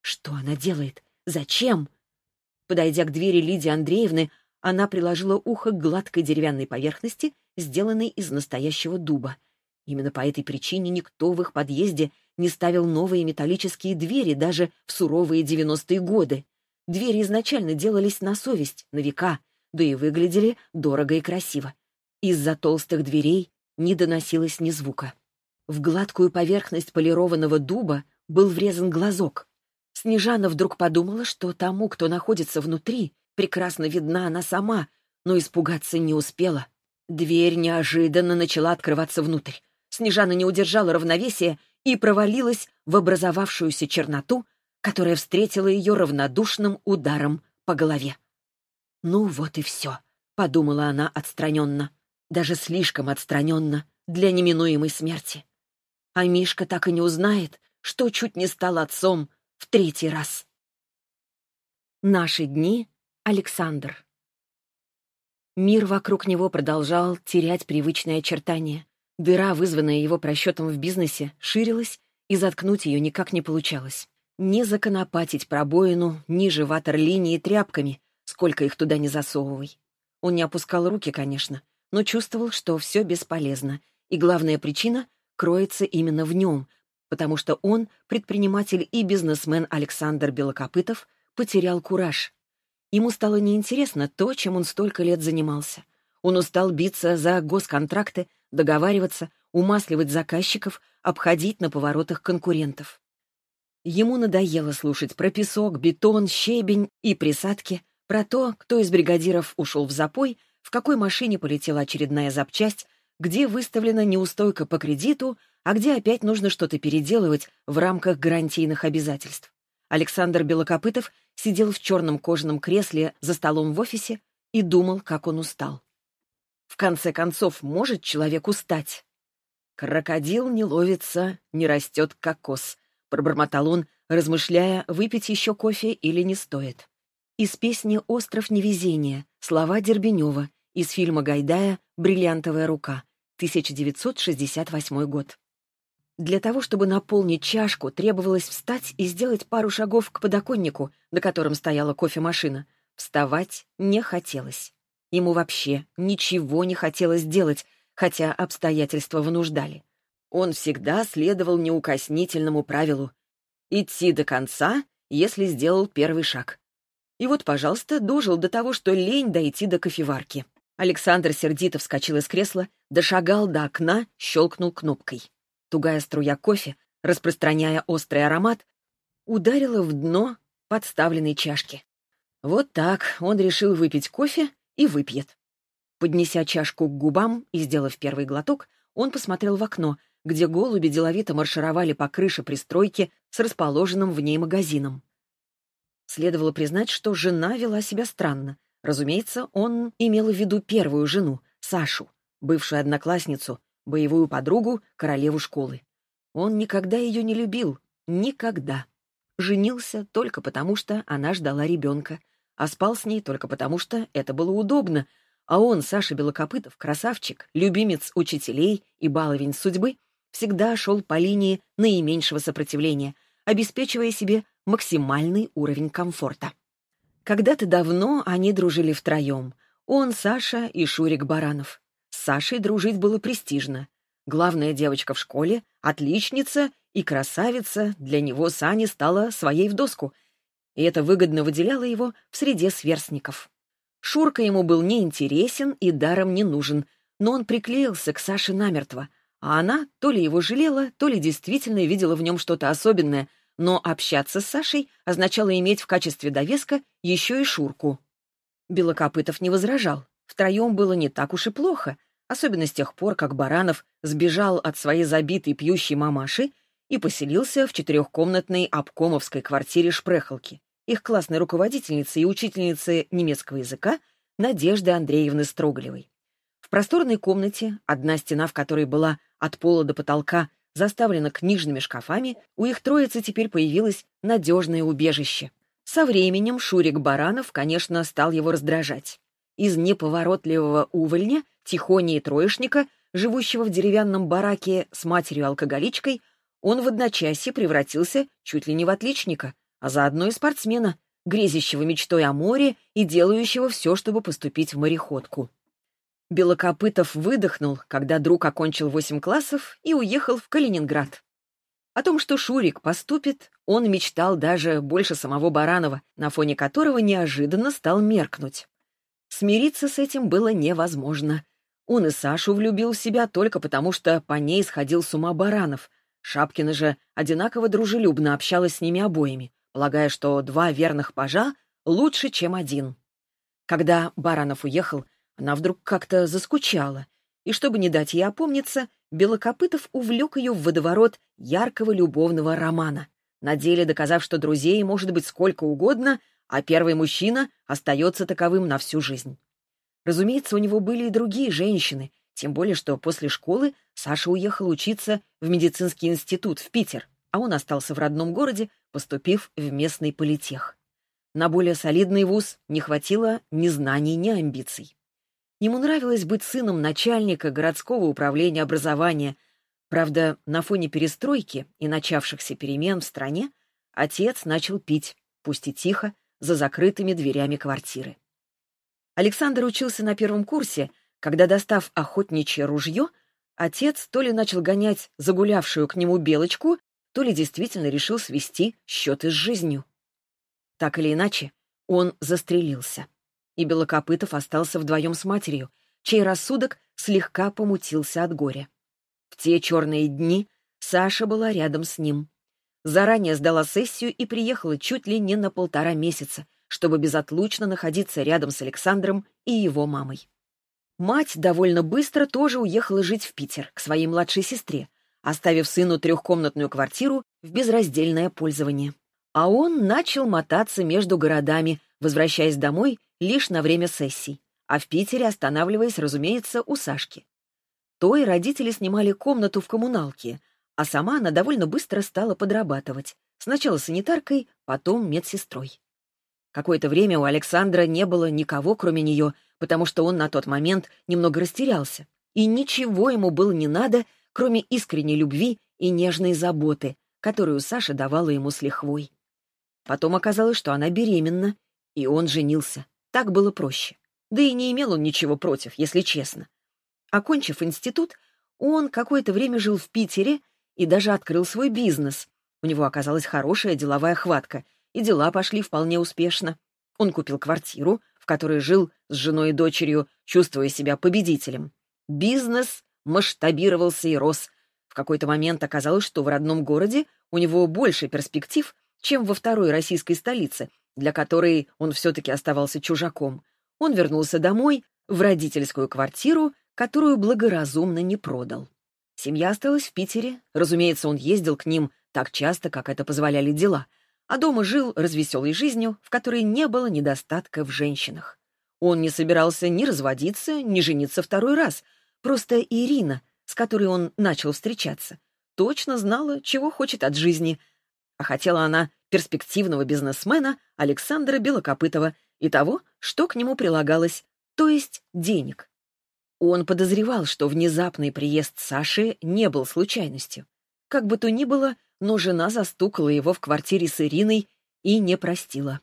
Что она делает? Зачем? Подойдя к двери Лидии Андреевны, она приложила ухо к гладкой деревянной поверхности, сделанной из настоящего дуба. Именно по этой причине никто в их подъезде не ставил новые металлические двери даже в суровые девяностые годы. Двери изначально делались на совесть, на века, да и выглядели дорого и красиво. Из-за толстых дверей не доносилось ни звука. В гладкую поверхность полированного дуба был врезан глазок. Снежана вдруг подумала, что тому, кто находится внутри, Прекрасно видна она сама, но испугаться не успела. Дверь неожиданно начала открываться внутрь. Снежана не удержала равновесия и провалилась в образовавшуюся черноту, которая встретила ее равнодушным ударом по голове. «Ну вот и все», — подумала она отстраненно, даже слишком отстраненно для неминуемой смерти. А Мишка так и не узнает, что чуть не стал отцом в третий раз. Наши дни Александр. Мир вокруг него продолжал терять привычные очертания. Дыра, вызванная его просчетом в бизнесе, ширилась, и заткнуть ее никак не получалось. Не законопатить пробоину ниже ватерлинии тряпками, сколько их туда не засовывай. Он не опускал руки, конечно, но чувствовал, что все бесполезно, и главная причина кроется именно в нем, потому что он, предприниматель и бизнесмен Александр Белокопытов, потерял кураж — Ему стало неинтересно то, чем он столько лет занимался. Он устал биться за госконтракты, договариваться, умасливать заказчиков, обходить на поворотах конкурентов. Ему надоело слушать про песок, бетон, щебень и присадки, про то, кто из бригадиров ушел в запой, в какой машине полетела очередная запчасть, где выставлена неустойка по кредиту, а где опять нужно что-то переделывать в рамках гарантийных обязательств. Александр Белокопытов сидел в черном кожаном кресле за столом в офисе и думал, как он устал. В конце концов, может человек устать? «Крокодил не ловится, не растет кокос», — пробормотал он, размышляя, выпить еще кофе или не стоит. Из песни «Остров невезения» слова Дербенева, из фильма Гайдая «Бриллиантовая рука», 1968 год. Для того, чтобы наполнить чашку, требовалось встать и сделать пару шагов к подоконнику, на котором стояла кофемашина. Вставать не хотелось. Ему вообще ничего не хотелось делать, хотя обстоятельства вынуждали. Он всегда следовал неукоснительному правилу — идти до конца, если сделал первый шаг. И вот, пожалуйста, дожил до того, что лень дойти до кофеварки. Александр сердито вскочил из кресла, дошагал до окна, щелкнул кнопкой. Тугая струя кофе, распространяя острый аромат, ударила в дно подставленной чашки. Вот так он решил выпить кофе и выпьет. Поднеся чашку к губам и сделав первый глоток, он посмотрел в окно, где голуби деловито маршировали по крыше пристройки с расположенным в ней магазином. Следовало признать, что жена вела себя странно. Разумеется, он имел в виду первую жену, Сашу, бывшую одноклассницу, боевую подругу, королеву школы. Он никогда ее не любил. Никогда. Женился только потому, что она ждала ребенка, а спал с ней только потому, что это было удобно, а он, Саша Белокопытов, красавчик, любимец учителей и баловень судьбы, всегда шел по линии наименьшего сопротивления, обеспечивая себе максимальный уровень комфорта. Когда-то давно они дружили втроем. Он, Саша и Шурик Баранов. С Сашей дружить было престижно. Главная девочка в школе, отличница и красавица, для него Сани стала своей в доску — и это выгодно выделяло его в среде сверстников. Шурка ему был неинтересен и даром не нужен, но он приклеился к Саше намертво, а она то ли его жалела, то ли действительно видела в нем что-то особенное, но общаться с Сашей означало иметь в качестве довеска еще и Шурку. Белокопытов не возражал. Втроем было не так уж и плохо, особенно с тех пор, как Баранов сбежал от своей забитой пьющей мамаши и поселился в четырехкомнатной обкомовской квартире Шпрехалки, их классной руководительницы и учительницы немецкого языка Надежды Андреевны Строголевой. В просторной комнате, одна стена в которой была от пола до потолка заставлена книжными шкафами, у их троицы теперь появилось надежное убежище. Со временем Шурик Баранов, конечно, стал его раздражать. Из неповоротливого увольня, тихони и троечника, живущего в деревянном бараке с матерью-алкоголичкой, он в одночасье превратился чуть ли не в отличника, а заодно и спортсмена, грезящего мечтой о море и делающего все, чтобы поступить в мореходку. Белокопытов выдохнул, когда друг окончил восемь классов и уехал в Калининград. О том, что Шурик поступит, он мечтал даже больше самого Баранова, на фоне которого неожиданно стал меркнуть. Смириться с этим было невозможно. Он и Сашу влюбил в себя только потому, что по ней сходил с ума Баранов, Шапкина же одинаково дружелюбно общалась с ними обоими, полагая, что два верных пажа лучше, чем один. Когда Баранов уехал, она вдруг как-то заскучала, и чтобы не дать ей опомниться, Белокопытов увлек ее в водоворот яркого любовного романа, на деле доказав, что друзей может быть сколько угодно, а первый мужчина остается таковым на всю жизнь. Разумеется, у него были и другие женщины, тем более, что после школы Саша уехал учиться в медицинский институт в Питер, а он остался в родном городе, поступив в местный политех. На более солидный вуз не хватило ни знаний, ни амбиций. Ему нравилось быть сыном начальника городского управления образования. Правда, на фоне перестройки и начавшихся перемен в стране отец начал пить, пусть и тихо, за закрытыми дверями квартиры. Александр учился на первом курсе, когда, достав охотничье ружье, отец то ли начал гонять загулявшую к нему белочку, то ли действительно решил свести счеты с жизнью. Так или иначе, он застрелился. И Белокопытов остался вдвоем с матерью, чей рассудок слегка помутился от горя. В те черные дни Саша была рядом с ним. Заранее сдала сессию и приехала чуть ли не на полтора месяца, чтобы безотлучно находиться рядом с Александром и его мамой. Мать довольно быстро тоже уехала жить в Питер, к своей младшей сестре, оставив сыну трехкомнатную квартиру в безраздельное пользование. А он начал мотаться между городами, возвращаясь домой лишь на время сессий, а в Питере останавливаясь, разумеется, у Сашки. Той родители снимали комнату в коммуналке, а сама она довольно быстро стала подрабатывать. Сначала санитаркой, потом медсестрой. Какое-то время у Александра не было никого, кроме нее, потому что он на тот момент немного растерялся. И ничего ему было не надо, кроме искренней любви и нежной заботы, которую Саша давала ему с лихвой. Потом оказалось, что она беременна, и он женился. Так было проще. Да и не имел он ничего против, если честно. Окончив институт, он какое-то время жил в Питере и даже открыл свой бизнес. У него оказалась хорошая деловая хватка, и дела пошли вполне успешно. Он купил квартиру, в которой жил с женой и дочерью, чувствуя себя победителем. Бизнес масштабировался и рос. В какой-то момент оказалось, что в родном городе у него больше перспектив, чем во второй российской столице, для которой он все-таки оставался чужаком. Он вернулся домой, в родительскую квартиру, которую благоразумно не продал. Семья осталась в Питере, разумеется, он ездил к ним так часто, как это позволяли дела, а дома жил развеселой жизнью, в которой не было недостатка в женщинах. Он не собирался ни разводиться, ни жениться второй раз, просто Ирина, с которой он начал встречаться, точно знала, чего хочет от жизни, а хотела она перспективного бизнесмена Александра Белокопытова и того, что к нему прилагалось, то есть денег. Он подозревал, что внезапный приезд Саши не был случайностью. Как бы то ни было, но жена застукала его в квартире с Ириной и не простила.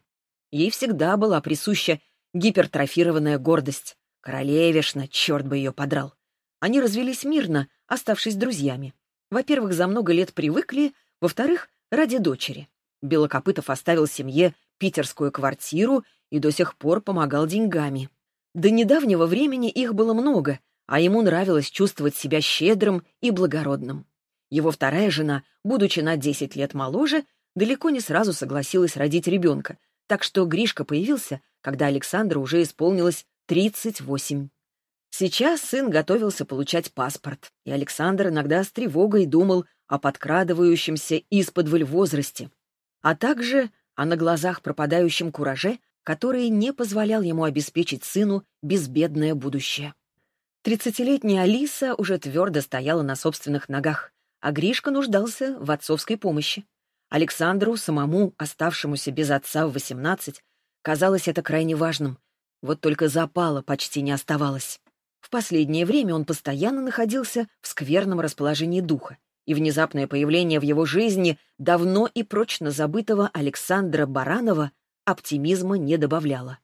Ей всегда была присуща гипертрофированная гордость. Королевишна, черт бы ее подрал. Они развелись мирно, оставшись друзьями. Во-первых, за много лет привыкли, во-вторых, ради дочери. Белокопытов оставил семье питерскую квартиру и до сих пор помогал деньгами. До недавнего времени их было много, а ему нравилось чувствовать себя щедрым и благородным. Его вторая жена, будучи на 10 лет моложе, далеко не сразу согласилась родить ребенка, так что Гришка появился, когда Александру уже исполнилось 38. Сейчас сын готовился получать паспорт, и Александр иногда с тревогой думал о подкрадывающемся из-под возрасте, а также о на глазах пропадающем кураже, который не позволял ему обеспечить сыну безбедное будущее. Тридцатилетняя Алиса уже твердо стояла на собственных ногах, а Гришка нуждался в отцовской помощи. Александру, самому оставшемуся без отца в восемнадцать, казалось это крайне важным. Вот только запала почти не оставалось. В последнее время он постоянно находился в скверном расположении духа, и внезапное появление в его жизни давно и прочно забытого Александра Баранова оптимизма не добавляла.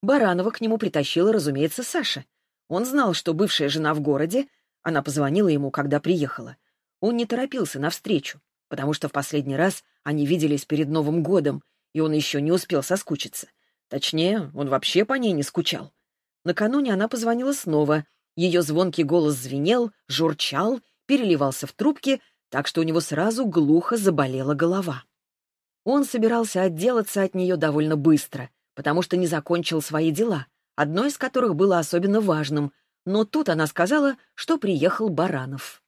Баранова к нему притащила, разумеется, Саша. Он знал, что бывшая жена в городе, она позвонила ему, когда приехала. Он не торопился навстречу, потому что в последний раз они виделись перед Новым годом, и он еще не успел соскучиться. Точнее, он вообще по ней не скучал. Накануне она позвонила снова. Ее звонкий голос звенел, журчал, переливался в трубке, так что у него сразу глухо заболела голова. Он собирался отделаться от нее довольно быстро, потому что не закончил свои дела, одно из которых было особенно важным, но тут она сказала, что приехал Баранов.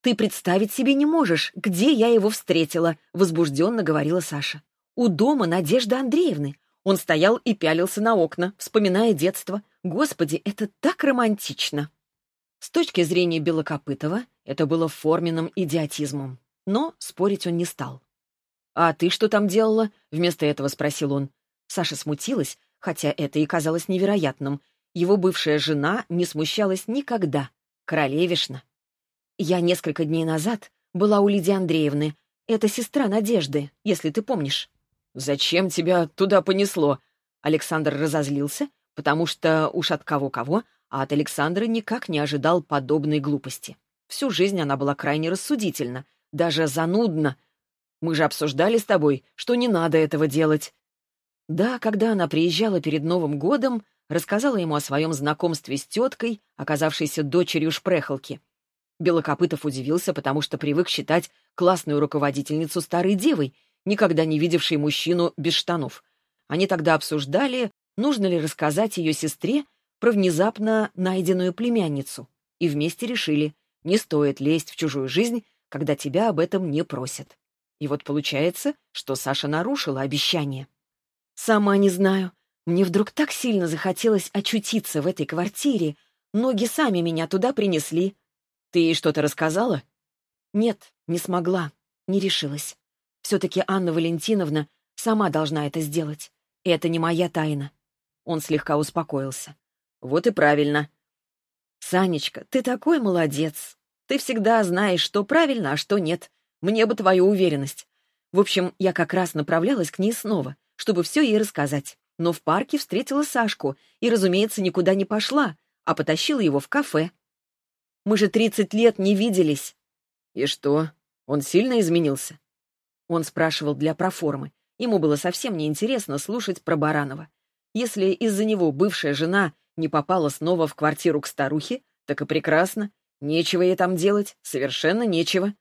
«Ты представить себе не можешь, где я его встретила», — возбужденно говорила Саша. «У дома Надежды Андреевны. Он стоял и пялился на окна, вспоминая детство. Господи, это так романтично!» С точки зрения Белокопытова это было форменным идиотизмом, но спорить он не стал. «А ты что там делала?» — вместо этого спросил он. Саша смутилась, хотя это и казалось невероятным. Его бывшая жена не смущалась никогда. Королевишна. «Я несколько дней назад была у Лидии Андреевны. Это сестра Надежды, если ты помнишь». «Зачем тебя туда понесло?» Александр разозлился, потому что уж от кого-кого, а от Александра никак не ожидал подобной глупости. Всю жизнь она была крайне рассудительна, даже занудна, мы же обсуждали с тобой, что не надо этого делать». Да, когда она приезжала перед Новым годом, рассказала ему о своем знакомстве с теткой, оказавшейся дочерью шпрехалки. Белокопытов удивился, потому что привык считать классную руководительницу старой девой, никогда не видевшей мужчину без штанов. Они тогда обсуждали, нужно ли рассказать ее сестре про внезапно найденную племянницу, и вместе решили, не стоит лезть в чужую жизнь, когда тебя об этом не просят. И вот получается, что Саша нарушила обещание. «Сама не знаю. Мне вдруг так сильно захотелось очутиться в этой квартире. Ноги сами меня туда принесли. Ты ей что-то рассказала?» «Нет, не смогла, не решилась. Все-таки Анна Валентиновна сама должна это сделать. И это не моя тайна». Он слегка успокоился. «Вот и правильно. Санечка, ты такой молодец. Ты всегда знаешь, что правильно, а что нет. Мне бы твою уверенность. В общем, я как раз направлялась к ней снова, чтобы все ей рассказать. Но в парке встретила Сашку и, разумеется, никуда не пошла, а потащила его в кафе. Мы же тридцать лет не виделись. И что, он сильно изменился? Он спрашивал для проформы. Ему было совсем неинтересно слушать про Баранова. Если из-за него бывшая жена не попала снова в квартиру к старухе, так и прекрасно. Нечего ей там делать, совершенно нечего.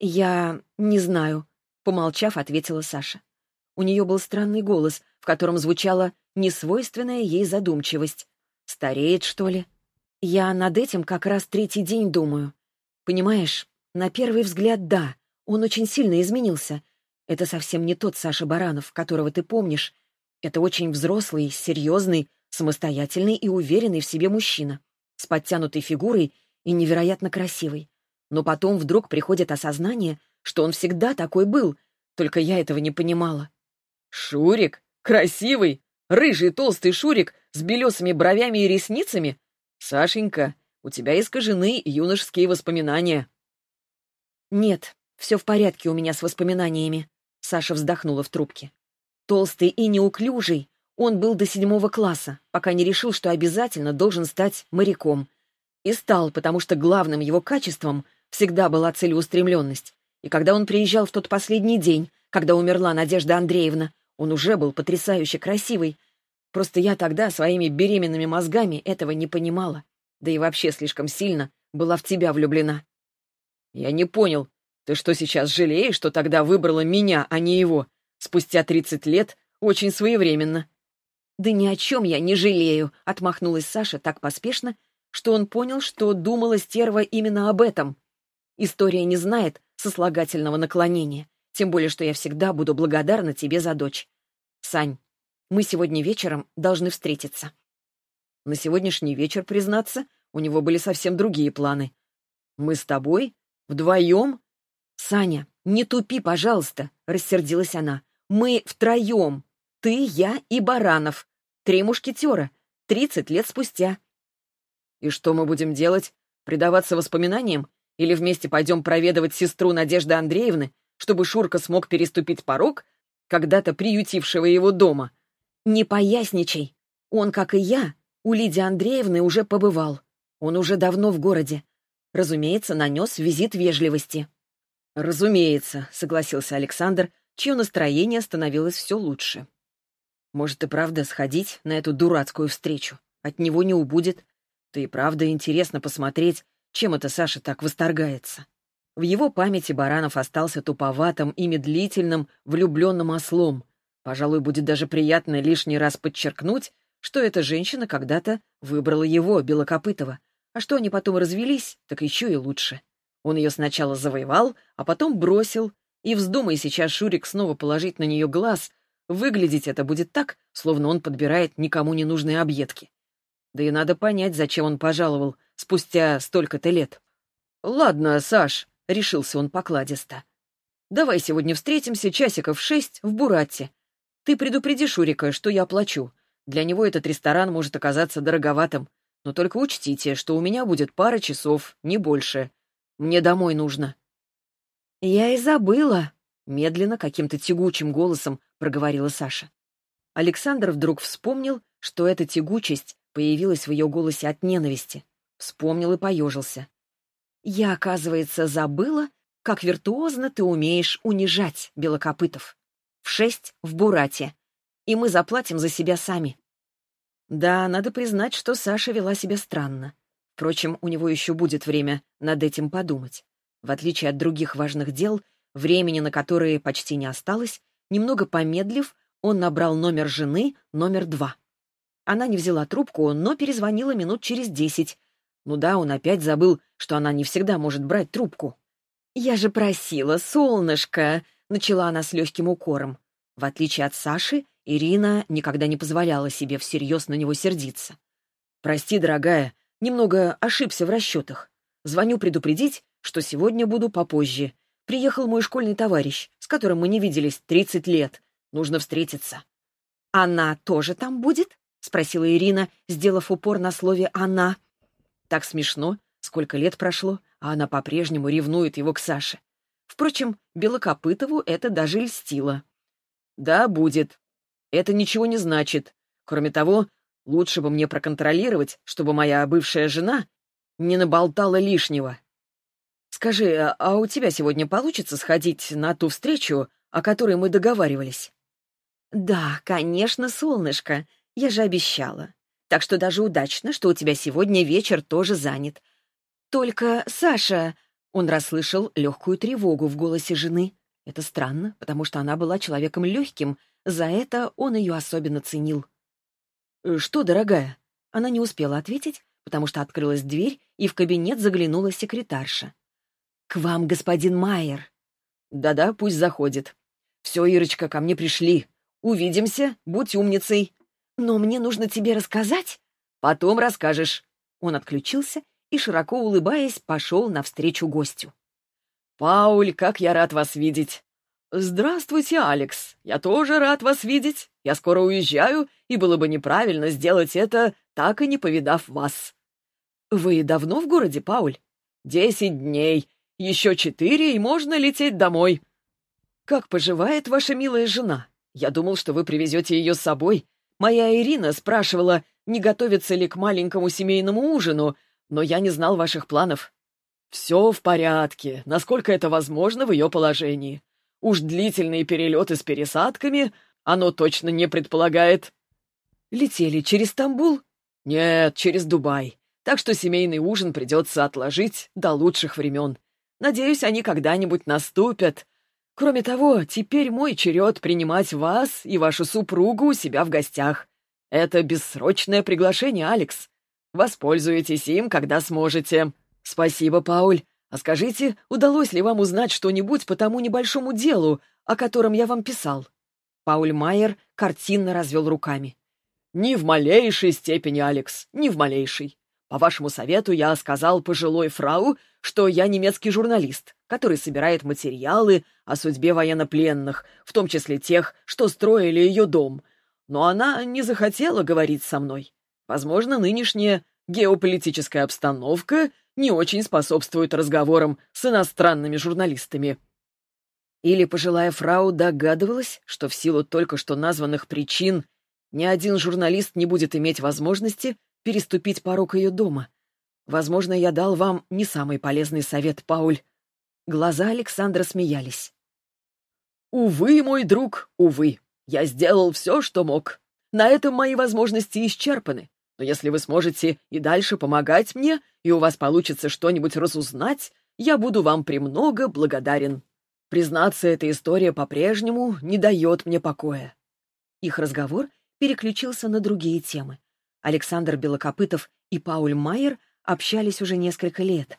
«Я не знаю», — помолчав, ответила Саша. У нее был странный голос, в котором звучала несвойственная ей задумчивость. «Стареет, что ли?» «Я над этим как раз третий день думаю. Понимаешь, на первый взгляд, да, он очень сильно изменился. Это совсем не тот Саша Баранов, которого ты помнишь. Это очень взрослый, серьезный, самостоятельный и уверенный в себе мужчина, с подтянутой фигурой и невероятно красивый. Но потом вдруг приходит осознание, что он всегда такой был, только я этого не понимала. «Шурик? Красивый? Рыжий толстый Шурик с белесыми бровями и ресницами? Сашенька, у тебя искажены юношеские воспоминания». «Нет, все в порядке у меня с воспоминаниями», — Саша вздохнула в трубке. «Толстый и неуклюжий, он был до седьмого класса, пока не решил, что обязательно должен стать моряком. И стал, потому что главным его качеством всегда была целеустремленность. И когда он приезжал в тот последний день, когда умерла Надежда Андреевна, он уже был потрясающе красивый. Просто я тогда своими беременными мозгами этого не понимала. Да и вообще слишком сильно была в тебя влюблена. Я не понял, ты что сейчас жалеешь, что тогда выбрала меня, а не его? Спустя тридцать лет очень своевременно. «Да ни о чем я не жалею», — отмахнулась Саша так поспешно, что он понял, что думала стерва именно об этом. История не знает сослагательного наклонения, тем более, что я всегда буду благодарна тебе за дочь. Сань, мы сегодня вечером должны встретиться. На сегодняшний вечер, признаться, у него были совсем другие планы. Мы с тобой? Вдвоем? Саня, не тупи, пожалуйста, рассердилась она. Мы втроем. Ты, я и Баранов. Три мушкетера. Тридцать лет спустя. И что мы будем делать? Предаваться воспоминаниям? Или вместе пойдем проведывать сестру Надежды Андреевны, чтобы Шурка смог переступить порог, когда-то приютившего его дома? Не поясничай. Он, как и я, у Лидии Андреевны уже побывал. Он уже давно в городе. Разумеется, нанес визит вежливости. «Разумеется», — согласился Александр, чье настроение становилось все лучше. Может и правда сходить на эту дурацкую встречу. От него не убудет. Да и правда интересно посмотреть, чем это Саша так восторгается. В его памяти Баранов остался туповатым и медлительным, влюбленным ослом. Пожалуй, будет даже приятно лишний раз подчеркнуть, что эта женщина когда-то выбрала его, Белокопытова. А что они потом развелись, так еще и лучше. Он ее сначала завоевал, а потом бросил. И вздумай сейчас Шурик снова положить на нее глаз, Выглядеть это будет так, словно он подбирает никому не нужные объедки. Да и надо понять, зачем он пожаловал спустя столько-то лет. «Ладно, Саш», — решился он покладисто. «Давай сегодня встретимся часиков шесть в Буратте. Ты предупреди Шурика, что я плачу. Для него этот ресторан может оказаться дороговатым. Но только учтите, что у меня будет пара часов, не больше. Мне домой нужно». «Я и забыла», — медленно, каким-то тягучим голосом проговорила Саша. Александр вдруг вспомнил, что эта тягучесть появилась в ее голосе от ненависти. Вспомнил и поежился. «Я, оказывается, забыла, как виртуозно ты умеешь унижать белокопытов. В шесть в Бурате. И мы заплатим за себя сами». Да, надо признать, что Саша вела себя странно. Впрочем, у него еще будет время над этим подумать. В отличие от других важных дел, времени на которые почти не осталось, немного помедлив, он набрал номер жены, номер два. Она не взяла трубку, но перезвонила минут через десять. Ну да, он опять забыл, что она не всегда может брать трубку. «Я же просила, солнышко!» — начала она с легким укором. В отличие от Саши, Ирина никогда не позволяла себе всерьез на него сердиться. «Прости, дорогая, немного ошибся в расчетах. Звоню предупредить, что сегодня буду попозже. Приехал мой школьный товарищ, с которым мы не виделись 30 лет. Нужно встретиться». «Она тоже там будет?» — спросила Ирина, сделав упор на слове «она». Так смешно, сколько лет прошло, а она по-прежнему ревнует его к Саше. Впрочем, Белокопытову это даже льстило. «Да, будет. Это ничего не значит. Кроме того, лучше бы мне проконтролировать, чтобы моя бывшая жена не наболтала лишнего. Скажи, а, у тебя сегодня получится сходить на ту встречу, о которой мы договаривались?» «Да, конечно, солнышко. Я же обещала. Так что даже удачно, что у тебя сегодня вечер тоже занят. Только, Саша...» Он расслышал легкую тревогу в голосе жены. Это странно, потому что она была человеком легким, за это он ее особенно ценил. «Э, «Что, дорогая?» Она не успела ответить, потому что открылась дверь, и в кабинет заглянула секретарша. «К вам, господин Майер». «Да-да, пусть заходит. Все, Ирочка, ко мне пришли. Увидимся, будь умницей». «Но мне нужно тебе рассказать?» «Потом расскажешь». Он отключился и, широко улыбаясь, пошел навстречу гостю. «Пауль, как я рад вас видеть!» «Здравствуйте, Алекс. Я тоже рад вас видеть. Я скоро уезжаю, и было бы неправильно сделать это, так и не повидав вас». «Вы давно в городе, Пауль?» «Десять дней. Еще четыре, и можно лететь домой». «Как поживает ваша милая жена? Я думал, что вы привезете ее с собой. Моя Ирина спрашивала, не готовится ли к маленькому семейному ужину, но я не знал ваших планов. «Все в порядке, насколько это возможно в ее положении. Уж длительные перелеты с пересадками оно точно не предполагает». «Летели через Стамбул?» «Нет, через Дубай. Так что семейный ужин придется отложить до лучших времен. Надеюсь, они когда-нибудь наступят. Кроме того, теперь мой черед принимать вас и вашу супругу у себя в гостях. Это бессрочное приглашение, Алекс. Воспользуйтесь им, когда сможете». «Спасибо, Пауль. А скажите, удалось ли вам узнать что-нибудь по тому небольшому делу, о котором я вам писал?» Пауль Майер картинно развел руками. «Ни в малейшей степени, Алекс, ни в малейшей. По вашему совету я сказал пожилой фрау, что я немецкий журналист, который собирает материалы о судьбе военнопленных, в том числе тех, что строили ее дом. Но она не захотела говорить со мной. Возможно, нынешняя геополитическая обстановка не очень способствует разговорам с иностранными журналистами. Или пожилая фрау догадывалась, что в силу только что названных причин ни один журналист не будет иметь возможности переступить порог ее дома. Возможно, я дал вам не самый полезный совет, Пауль. Глаза Александра смеялись. «Увы, мой друг, увы. Я сделал все, что мог. На этом мои возможности исчерпаны. Но если вы сможете и дальше помогать мне, и у вас получится что-нибудь разузнать, я буду вам премного благодарен. Признаться, эта история по-прежнему не дает мне покоя». Их разговор переключился на другие темы. Александр Белокопытов и Пауль Майер общались уже несколько лет.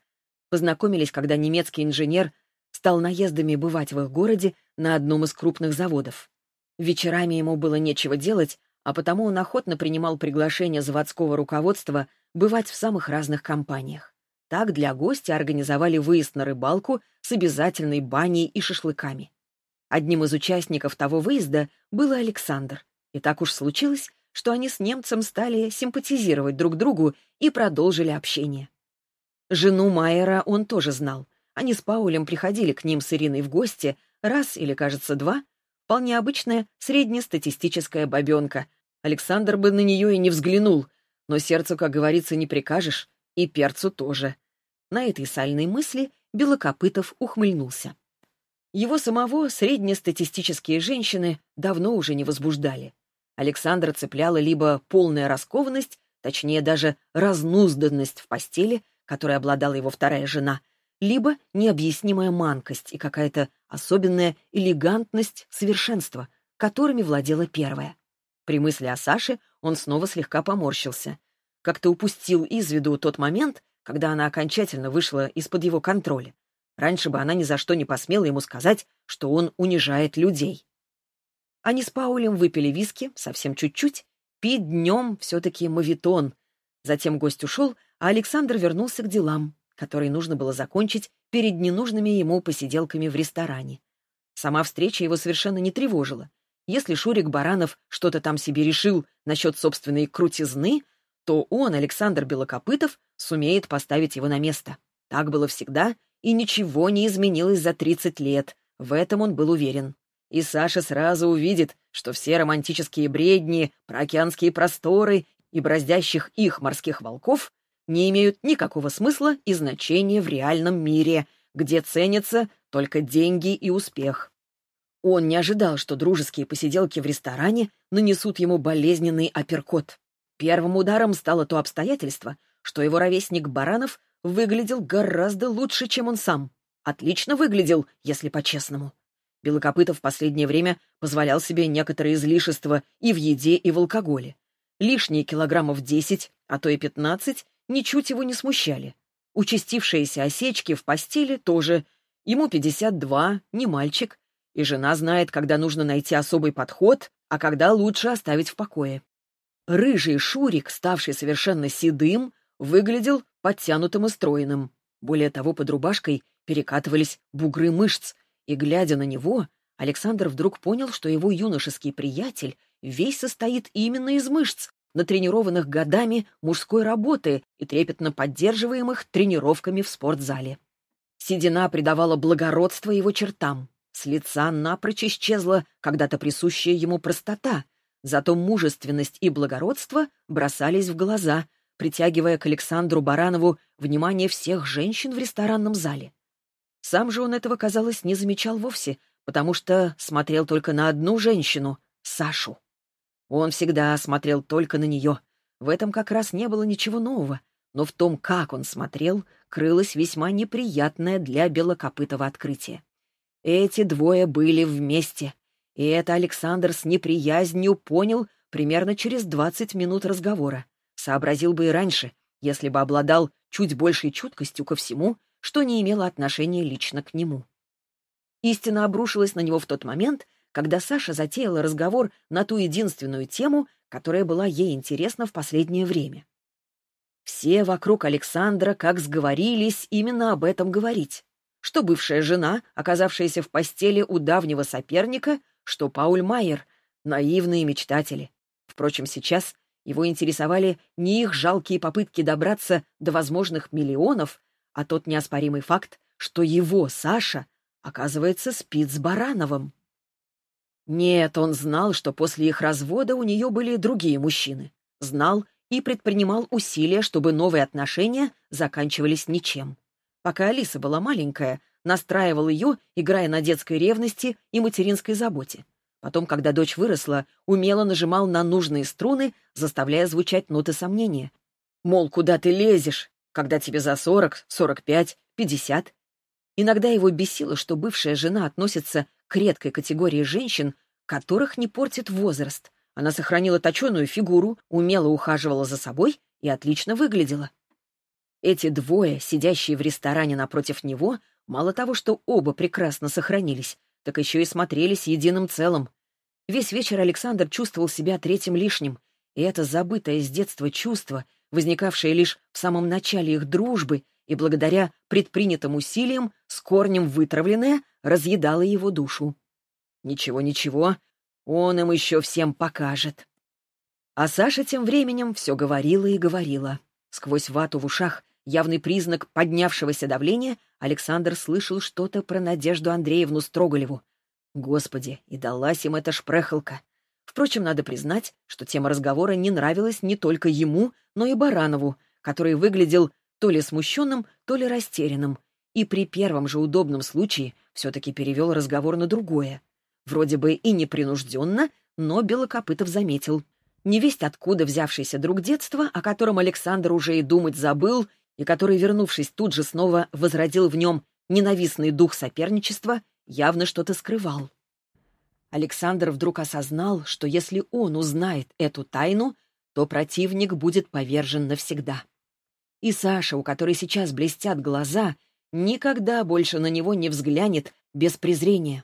Познакомились, когда немецкий инженер стал наездами бывать в их городе на одном из крупных заводов. Вечерами ему было нечего делать, а потому он охотно принимал приглашения заводского руководства бывать в самых разных компаниях. Так для гостя организовали выезд на рыбалку с обязательной баней и шашлыками. Одним из участников того выезда был Александр. И так уж случилось, что они с немцем стали симпатизировать друг другу и продолжили общение. Жену Майера он тоже знал. Они с Паулем приходили к ним с Ириной в гости раз или, кажется, два, Вполне обычная среднестатистическая бабенка. Александр бы на нее и не взглянул, но сердцу, как говорится, не прикажешь, и перцу тоже. На этой сальной мысли Белокопытов ухмыльнулся. Его самого среднестатистические женщины давно уже не возбуждали. Александра цепляла либо полная раскованность, точнее даже разнузданность в постели, которой обладала его вторая жена, либо необъяснимая манкость и какая-то особенная элегантность совершенства, которыми владела первая. При мысли о Саше он снова слегка поморщился. Как-то упустил из виду тот момент, когда она окончательно вышла из-под его контроля. Раньше бы она ни за что не посмела ему сказать, что он унижает людей. Они с Паулем выпили виски, совсем чуть-чуть, пить днем все-таки мавитон. Затем гость ушел, а Александр вернулся к делам, которые нужно было закончить перед ненужными ему посиделками в ресторане. Сама встреча его совершенно не тревожила. Если Шурик Баранов что-то там себе решил насчет собственной крутизны, то он, Александр Белокопытов, сумеет поставить его на место. Так было всегда, и ничего не изменилось за 30 лет. В этом он был уверен. И Саша сразу увидит, что все романтические бредни про океанские просторы и браздящих их морских волков не имеют никакого смысла и значения в реальном мире, где ценятся только деньги и успех. Он не ожидал, что дружеские посиделки в ресторане нанесут ему болезненный апперкот. Первым ударом стало то обстоятельство, что его ровесник Баранов выглядел гораздо лучше, чем он сам. Отлично выглядел, если по-честному. Белокопытов в последнее время позволял себе некоторые излишества и в еде, и в алкоголе. Лишние килограммов 10, а то и 15, ничуть его не смущали. Участившиеся осечки в постели тоже. Ему 52, не мальчик. И жена знает, когда нужно найти особый подход, а когда лучше оставить в покое. Рыжий Шурик, ставший совершенно седым, выглядел подтянутым и стройным. Более того, под рубашкой перекатывались бугры мышц, и, глядя на него, Александр вдруг понял, что его юношеский приятель весь состоит именно из мышц, натренированных годами мужской работы и трепетно поддерживаемых тренировками в спортзале. Седина придавала благородство его чертам. С лица напрочь исчезла когда-то присущая ему простота, зато мужественность и благородство бросались в глаза, притягивая к Александру Баранову внимание всех женщин в ресторанном зале. Сам же он этого, казалось, не замечал вовсе, потому что смотрел только на одну женщину — Сашу. Он всегда смотрел только на нее. В этом как раз не было ничего нового, но в том, как он смотрел, крылось весьма неприятное для белокопытого открытие. Эти двое были вместе, и это Александр с неприязнью понял примерно через 20 минут разговора. Сообразил бы и раньше, если бы обладал чуть большей чуткостью ко всему, что не имело отношения лично к нему. Истина обрушилась на него в тот момент, когда Саша затеяла разговор на ту единственную тему, которая была ей интересна в последнее время. Все вокруг Александра как сговорились именно об этом говорить. Что бывшая жена, оказавшаяся в постели у давнего соперника, что Пауль Майер, наивные мечтатели. Впрочем, сейчас его интересовали не их жалкие попытки добраться до возможных миллионов, а тот неоспоримый факт, что его, Саша, оказывается, спит с Барановым. Нет, он знал, что после их развода у нее были другие мужчины. Знал и предпринимал усилия, чтобы новые отношения заканчивались ничем. Пока Алиса была маленькая, настраивал ее, играя на детской ревности и материнской заботе. Потом, когда дочь выросла, умело нажимал на нужные струны, заставляя звучать ноты сомнения. Мол, куда ты лезешь? Когда тебе за сорок, сорок пять, пятьдесят. Иногда его бесило, что бывшая жена относится к редкой категории женщин, которых не портит возраст. Она сохранила точеную фигуру, умело ухаживала за собой и отлично выглядела. Эти двое, сидящие в ресторане напротив него, мало того, что оба прекрасно сохранились, так еще и смотрелись единым целым. Весь вечер Александр чувствовал себя третьим лишним, и это забытое с детства чувство — возникавшее лишь в самом начале их дружбы и благодаря предпринятым усилиям с корнем вытравленное, разъедало его душу. Ничего-ничего, он им еще всем покажет. А Саша тем временем все говорила и говорила. Сквозь вату в ушах, явный признак поднявшегося давления, Александр слышал что-то про Надежду Андреевну Строголеву. Господи, и далась им эта шпрехалка. Впрочем, надо признать, что тема разговора не нравилась не только ему, но и Баранову, который выглядел то ли смущенным, то ли растерянным, и при первом же удобном случае все-таки перевел разговор на другое. Вроде бы и непринужденно, но Белокопытов заметил. Невесть откуда взявшийся друг детства, о котором Александр уже и думать забыл, и который, вернувшись тут же, снова возродил в нем ненавистный дух соперничества, явно что-то скрывал. Александр вдруг осознал, что если он узнает эту тайну, то противник будет повержен навсегда. И Саша, у которой сейчас блестят глаза, никогда больше на него не взглянет без презрения.